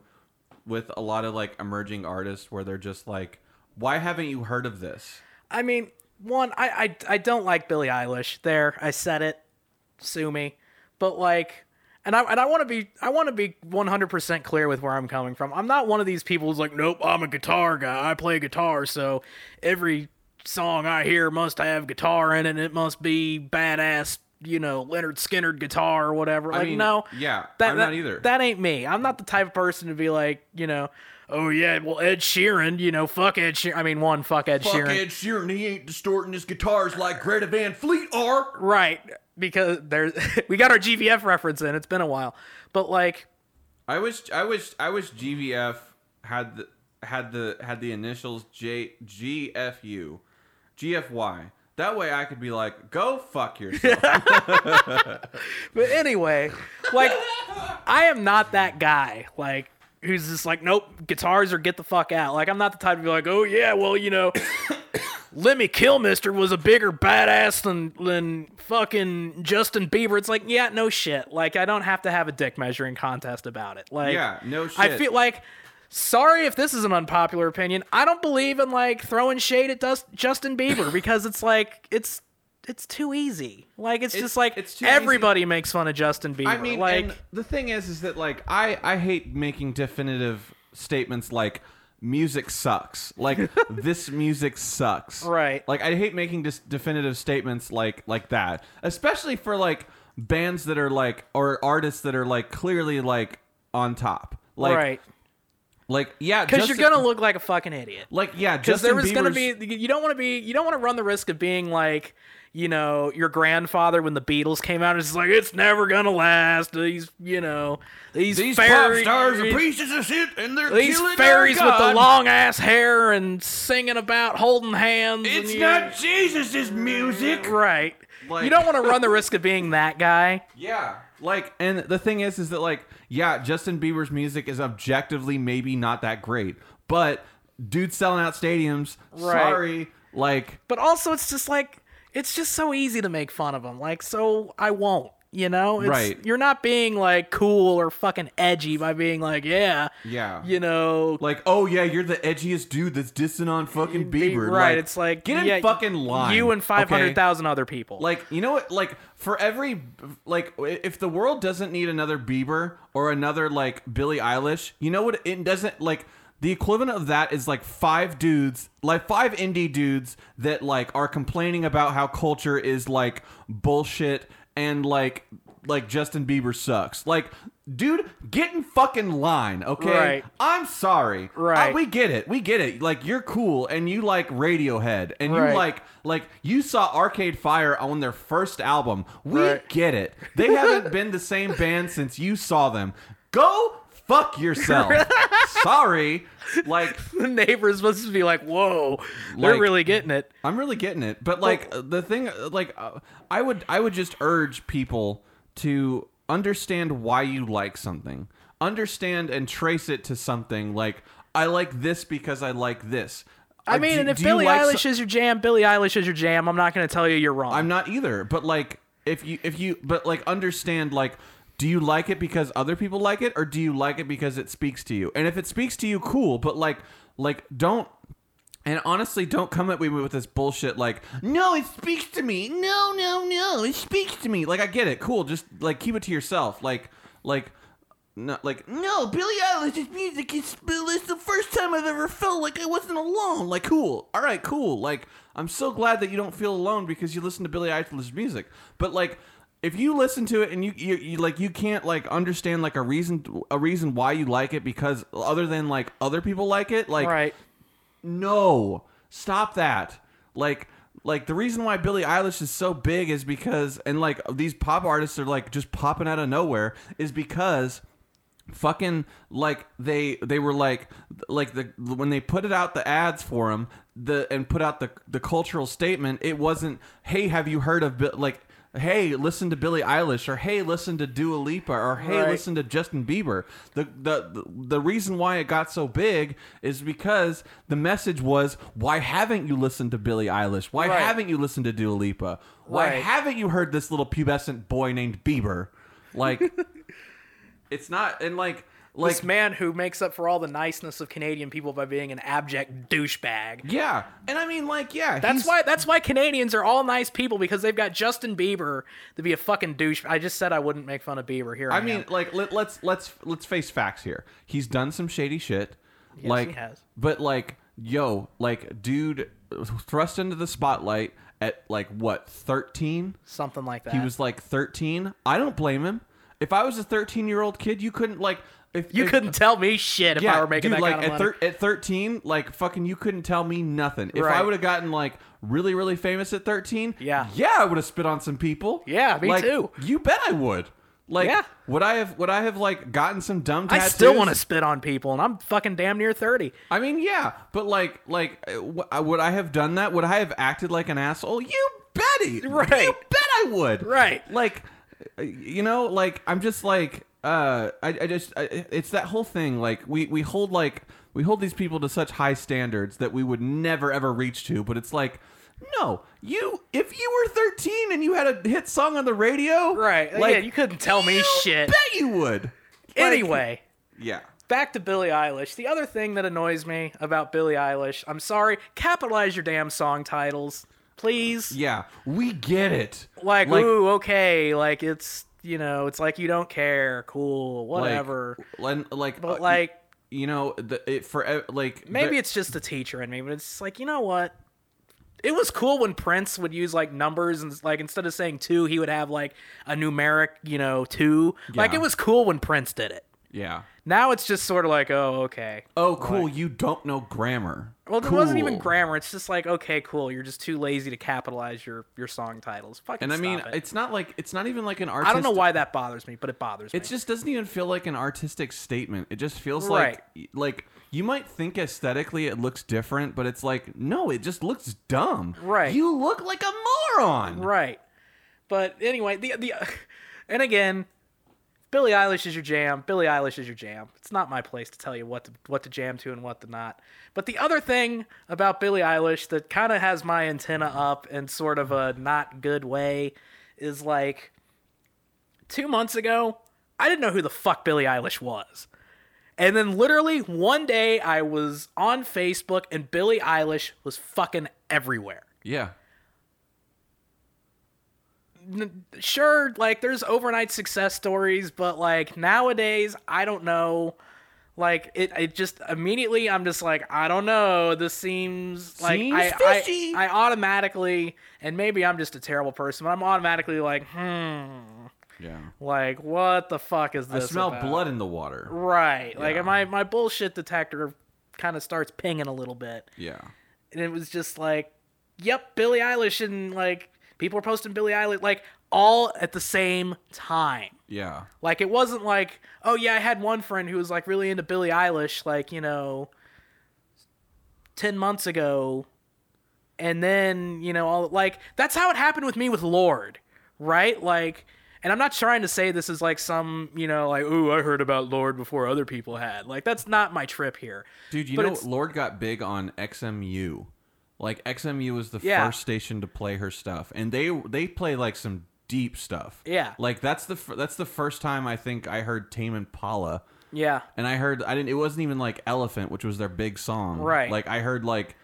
A: with a lot of like emerging artists where they're just like, why haven't you heard of this?
B: I mean, one, I, I I don't like Billie Eilish. There, I said it. Sue me. But like, and I and I want to be I want to be one hundred percent clear with where I'm coming from. I'm not one of these people who's like, nope, I'm a guitar guy. I play guitar, so every song I hear must have guitar in it. and It must be badass. You know, Lynyrd Skynyrd guitar or whatever. Like,
A: mean,
B: no,
A: yeah,
B: that,
A: I'm
B: that-
A: not either.
B: That ain't me. I'm not the type of person to be like, you know, oh yeah, well Ed Sheeran, you know, fuck Ed Sheeran. I mean, one, fuck Ed Sheeran.
A: Ed Sheeran, he ain't distorting his guitars like Greta Van Fleet are.
B: Right, because there's *laughs* we got our GVF reference in. It's been a while, but like,
A: I wish I wish I wish GVF had the had the had the initials J G F U, G F Y. That way I could be like, go fuck yourself. *laughs* *laughs*
B: but anyway, like, I am not that guy. Like, who's just like, nope, guitars or get the fuck out. Like, I'm not the type to be like, oh yeah, well you know. *coughs* Lemmy Kilmister was a bigger badass than than fucking Justin Bieber. It's like, yeah, no shit. Like, I don't have to have a dick measuring contest about it. Like,
A: Yeah, no shit.
B: I feel like, sorry if this is an unpopular opinion. I don't believe in like throwing shade at Dust- Justin Bieber because it's like it's it's too easy. Like, it's,
A: It's-
B: just like
A: it's too easy.
B: everybody makes fun of Justin Bieber.
A: I mean,
B: like,
A: the thing is, is that like I I hate making definitive statements like music sucks. Like *laughs* this music sucks.
B: Right.
A: Like I hate making just definitive statements like like that, especially for like bands that are like or artists that are like clearly like on top. Like
B: right.
A: like yeah,
B: Because you're gonna look like a fucking idiot.
A: like yeah,
B: because there was going to be you don't want to be you don't want to run the risk of being like you know your grandfather when the Beatles came out it's like it's never gonna last these you know these
A: these pop stars are pieces of shit and they're
B: these
A: killing our
B: fairies with the long ass hair and singing about holding hands
A: It's
B: you-
A: not Jesus' music.
B: right
A: Like-
B: you don't want to run the risk of being that guy
A: Yeah. Like, and the thing is, is that like, yeah, Justin Bieber's music is objectively maybe not that great, but dude's selling out stadiums.
B: Right.
A: Sorry, like,
B: but also it's just like it's just so easy to make fun of them. like so I won't you know it's,
A: Right.
B: you're not being like cool or fucking edgy by being like yeah
A: yeah,
B: you know
A: like, oh yeah, you're the edgiest dude that's dissing on fucking Bieber.
B: Right.
A: Like,
B: it's like
A: get in
B: yeah,
A: fucking line.
B: You and
A: okay?
B: five hundred thousand other people.
A: Like, you know what? Like, for every, like, if the world doesn't need another Bieber or another, like, Billie Eilish, you know what? It doesn't, like, the equivalent of that is, like, five dudes, like, five indie dudes that, like, are complaining about how culture is, like, bullshit and, like, like Justin Bieber sucks. Like, dude, get in fucking line, okay?
B: Right.
A: I'm sorry.
B: Right.
A: Uh, we get it. We get it. Like, you're cool and you like Radiohead and
B: Right.
A: you like like you saw Arcade Fire on their first album. We
B: Right.
A: get it. They haven't been the same band since you saw them. Go fuck yourself. *laughs* Sorry. Like *laughs*
B: the neighbors must be like, "Whoa, they're
A: Like-
B: really getting it."
A: I'm really getting it. But like the thing like uh, I would I would just urge people to understand why you like something. Understand and trace it to something like I like this because I like this.
B: I
A: uh,
B: mean,
A: do-
B: and if Billie
A: like so-
B: Eilish is your jam, Billie Eilish is your jam. I'm not going to tell you you're wrong.
A: I'm not either. But like, if you if you but like understand like. Do you like it because other people like it, or do you like it because it speaks to you? And if it speaks to you, cool. But like, like don't And honestly, don't come at me with this bullshit like, no, it speaks to me. No, no, no, it speaks to me. Like, I get it. Cool. Just like keep it to yourself. Like, like, no, like, no, Billie Eilish's music is. It's the first time I've ever felt like I wasn't alone. Like, cool. All right, cool. Like, I'm so glad that you don't feel alone because you listen to Billie Eilish's music. But like. If you listen to it and you, you, you like you can't like understand like a reason a reason why you like it because other than like other people like it like
B: right.
A: no stop that like like the reason why billie eilish is so big is because and like these pop artists are like just popping out of nowhere is because fucking like they they were like like the when they put it out the ads for him the and put out the the cultural statement it wasn't hey have you heard of Bi-" like hey listen to Billie Eilish or hey listen to Dua Lipa or hey
B: Right.
A: listen to Justin Bieber the, the the reason why it got so big is because the message was why haven't you listened to Billie Eilish why
B: Right.
A: haven't you listened to Dua Lipa why
B: Right.
A: haven't you heard this little pubescent boy named Bieber like *laughs* it's not and like like
B: this man who makes up for all the niceness of Canadian people by being an abject douchebag.
A: yeah and i mean like yeah
B: That's why. That's why Canadians are all nice people because they've got Justin Bieber to be a fucking douche. I just said I wouldn't make fun of Bieber. Here I,
A: i mean
B: am.
A: like let, let's let's let's face facts here he's done some shady shit
B: Yes,
A: like
B: he has.
A: but like yo like dude thrust into the spotlight at like what 13
B: something like that.
A: he was like 13 i don't blame him if i was a 13 year old kid you couldn't like if
B: You
A: if-
B: couldn't tell me shit if I were making
A: dude,
B: that
A: like
B: kind of
A: at,
B: money.
A: thir- at 13, like fucking, you couldn't tell me nothing. If I would have gotten like really, really famous at 13,
B: Yeah.
A: yeah, I would have spit on some people.
B: Yeah, me
A: Like,
B: too.
A: You bet I would. Like,
B: Yeah.
A: would I have? Would I have like gotten some dumb Tattoos?
B: I still want to spit on people, and I'm fucking damn near thirty.
A: I mean, yeah, but like, like, uh, w- uh, would I have done that? Would I have acted like an asshole? You betty,
B: Right.
A: You bet I would.
B: Right.
A: Like, uh, you know, like I'm just like, uh, I, I just, I, it's that whole thing. Like, we we hold like we hold these people to such high standards that we would never ever reach to. But it's like, no, you if you were 13 and you had a hit song on the radio,
B: Right.
A: Like,
B: Yeah, you couldn't tell me
A: you
B: shit.
A: Bet you would. Like,
B: Anyway,
A: yeah.
B: back to Billie Eilish. The other thing that annoys me about Billie Eilish, I'm sorry, capitalize your damn song titles, please.
A: Yeah, we get it.
B: Like, ooh, okay, like it's you know, it's like you don't care, cool, whatever.
A: Like, like,
B: but
A: uh,
B: like,
A: you know, the, it for like
B: maybe
A: the-
B: it's just a teacher in me, but it's like, you know what? It was cool when Prince would use like numbers and like instead of saying two, he would have like a numeric, you know, two. Like it was cool when Prince did it.
A: yeah.
B: Now it's just sort of like, oh, okay.
A: Oh, cool! You don't know grammar.
B: Well, it wasn't even grammar. It's just like, okay, cool. You're just too lazy to capitalize your your song titles. Fucking
A: And I mean,
B: it.
A: it's not like it's not even like an artistic.
B: I don't know why that bothers me, but it bothers me.
A: It just doesn't even feel like an artistic statement. It just feels
B: Right.
A: like like you might think aesthetically it looks different, but it's like no, it just looks dumb.
B: Right.
A: You look like a moron.
B: right. But anyway, the the *laughs* and again, Billie Eilish is your jam. Billie Eilish is your jam. It's not my place to tell you what to what to jam to and what to not. But the other thing about Billie Eilish that kind of has my antenna up in sort of a not good way is like two months ago, I didn't know who the fuck Billie Eilish was. And then literally one day I was on Facebook and Billie Eilish was fucking everywhere.
A: Yeah.
B: Sure, like there's overnight success stories, but like nowadays I don't know. Like it, it just immediately I'm just like I don't know. This seems like
A: Seems
B: I,
A: fishy.
B: I I automatically and maybe I'm just a terrible person, but I'm automatically like hmm,
A: Yeah.
B: like what the fuck is this?
A: I
B: this?
A: smell
B: about?
A: blood in the water.
B: Right. Like
A: Yeah.
B: my my bullshit detector kind of starts pinging a little bit.
A: Yeah.
B: And it was just like, yep, Billie Eilish and like people were posting Billie Eilish like all at the same time.
A: Yeah.
B: Like it wasn't like, oh yeah, I had one friend who was like really into Billie Eilish like, you know, 10 months ago and then, you know, all like that's how it happened with me with Lorde, right? Like And I'm not trying to say this is like some, you know, like, ooh, I heard about Lorde before other people had. Like, that's not my trip here.
A: Dude, you
B: But
A: know, Lorde got big on XMU. Like XMU was the
B: Yeah.
A: first station to play her stuff, and they they play like some deep stuff.
B: Yeah.
A: like that's the that's the first time I think I heard Tame Impala,
B: Yeah.
A: and I heard I didn't. It wasn't even like Elephant, which was their big song.
B: Right.
A: Like I heard like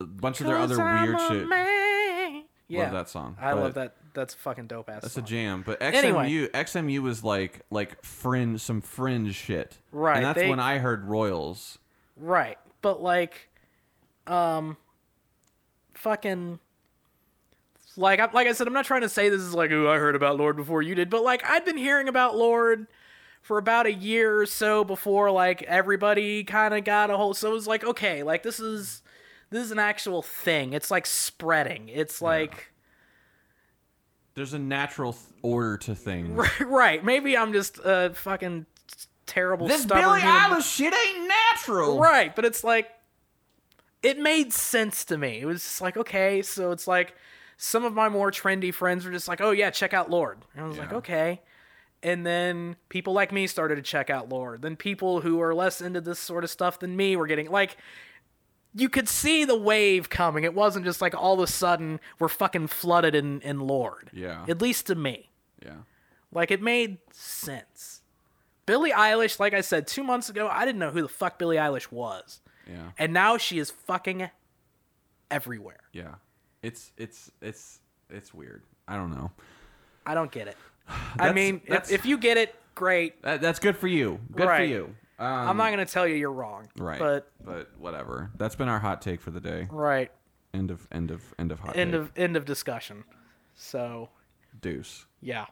A: a bunch of their other
B: I'm
A: weird
B: a
A: shit.
B: man. Yeah.
A: Love that song.
B: I
A: but
B: love that. That's a fucking dope ass.
A: That's
B: song.
A: a jam. But XMU
B: Anyway.
A: XMU was like like fringe some fringe shit.
B: Right,
A: And that's
B: they-
A: when I heard Royals.
B: Right. But like um fucking like I, like I said I'm not trying to say this is like oh I heard about Lorde before you did, but like I'd been hearing about Lorde for about a year or so before like everybody kind of got a hold so it was like okay, like this is this is an actual thing. It's like spreading. It's like
A: There's a natural th- order to things. *laughs*
B: right, maybe I'm just a fucking terrible
A: This Billie
B: human-
A: Eilish shit ain't natural.
B: Right, but it's like it made sense to me. It was just like, okay, so it's like some of my more trendy friends were just like, "Oh yeah, check out Lorde." And I was like, "Okay." And then people like me started to check out Lorde. Then people who are less into this sort of stuff than me were getting like you could see the wave coming. It wasn't just like all of a sudden we're fucking flooded in in Lorde.
A: Yeah.
B: At least to me.
A: Yeah.
B: Like it made sense. Billie Eilish, like I said, two months ago, I didn't know who the fuck Billie Eilish was.
A: Yeah.
B: And now she is fucking everywhere.
A: Yeah. It's it's it's it's weird. I don't know.
B: I don't get it. *sighs* I mean, if, if you get it, great.
A: That, that's good for you. Good for you. Um,
B: I'm not going to tell you you're wrong.
A: right.
B: But,
A: but whatever. That's been our hot take for the day.
B: right.
A: End of end of end of hot
B: End
A: take.
B: of end of discussion. So,
A: deuce.
B: yeah.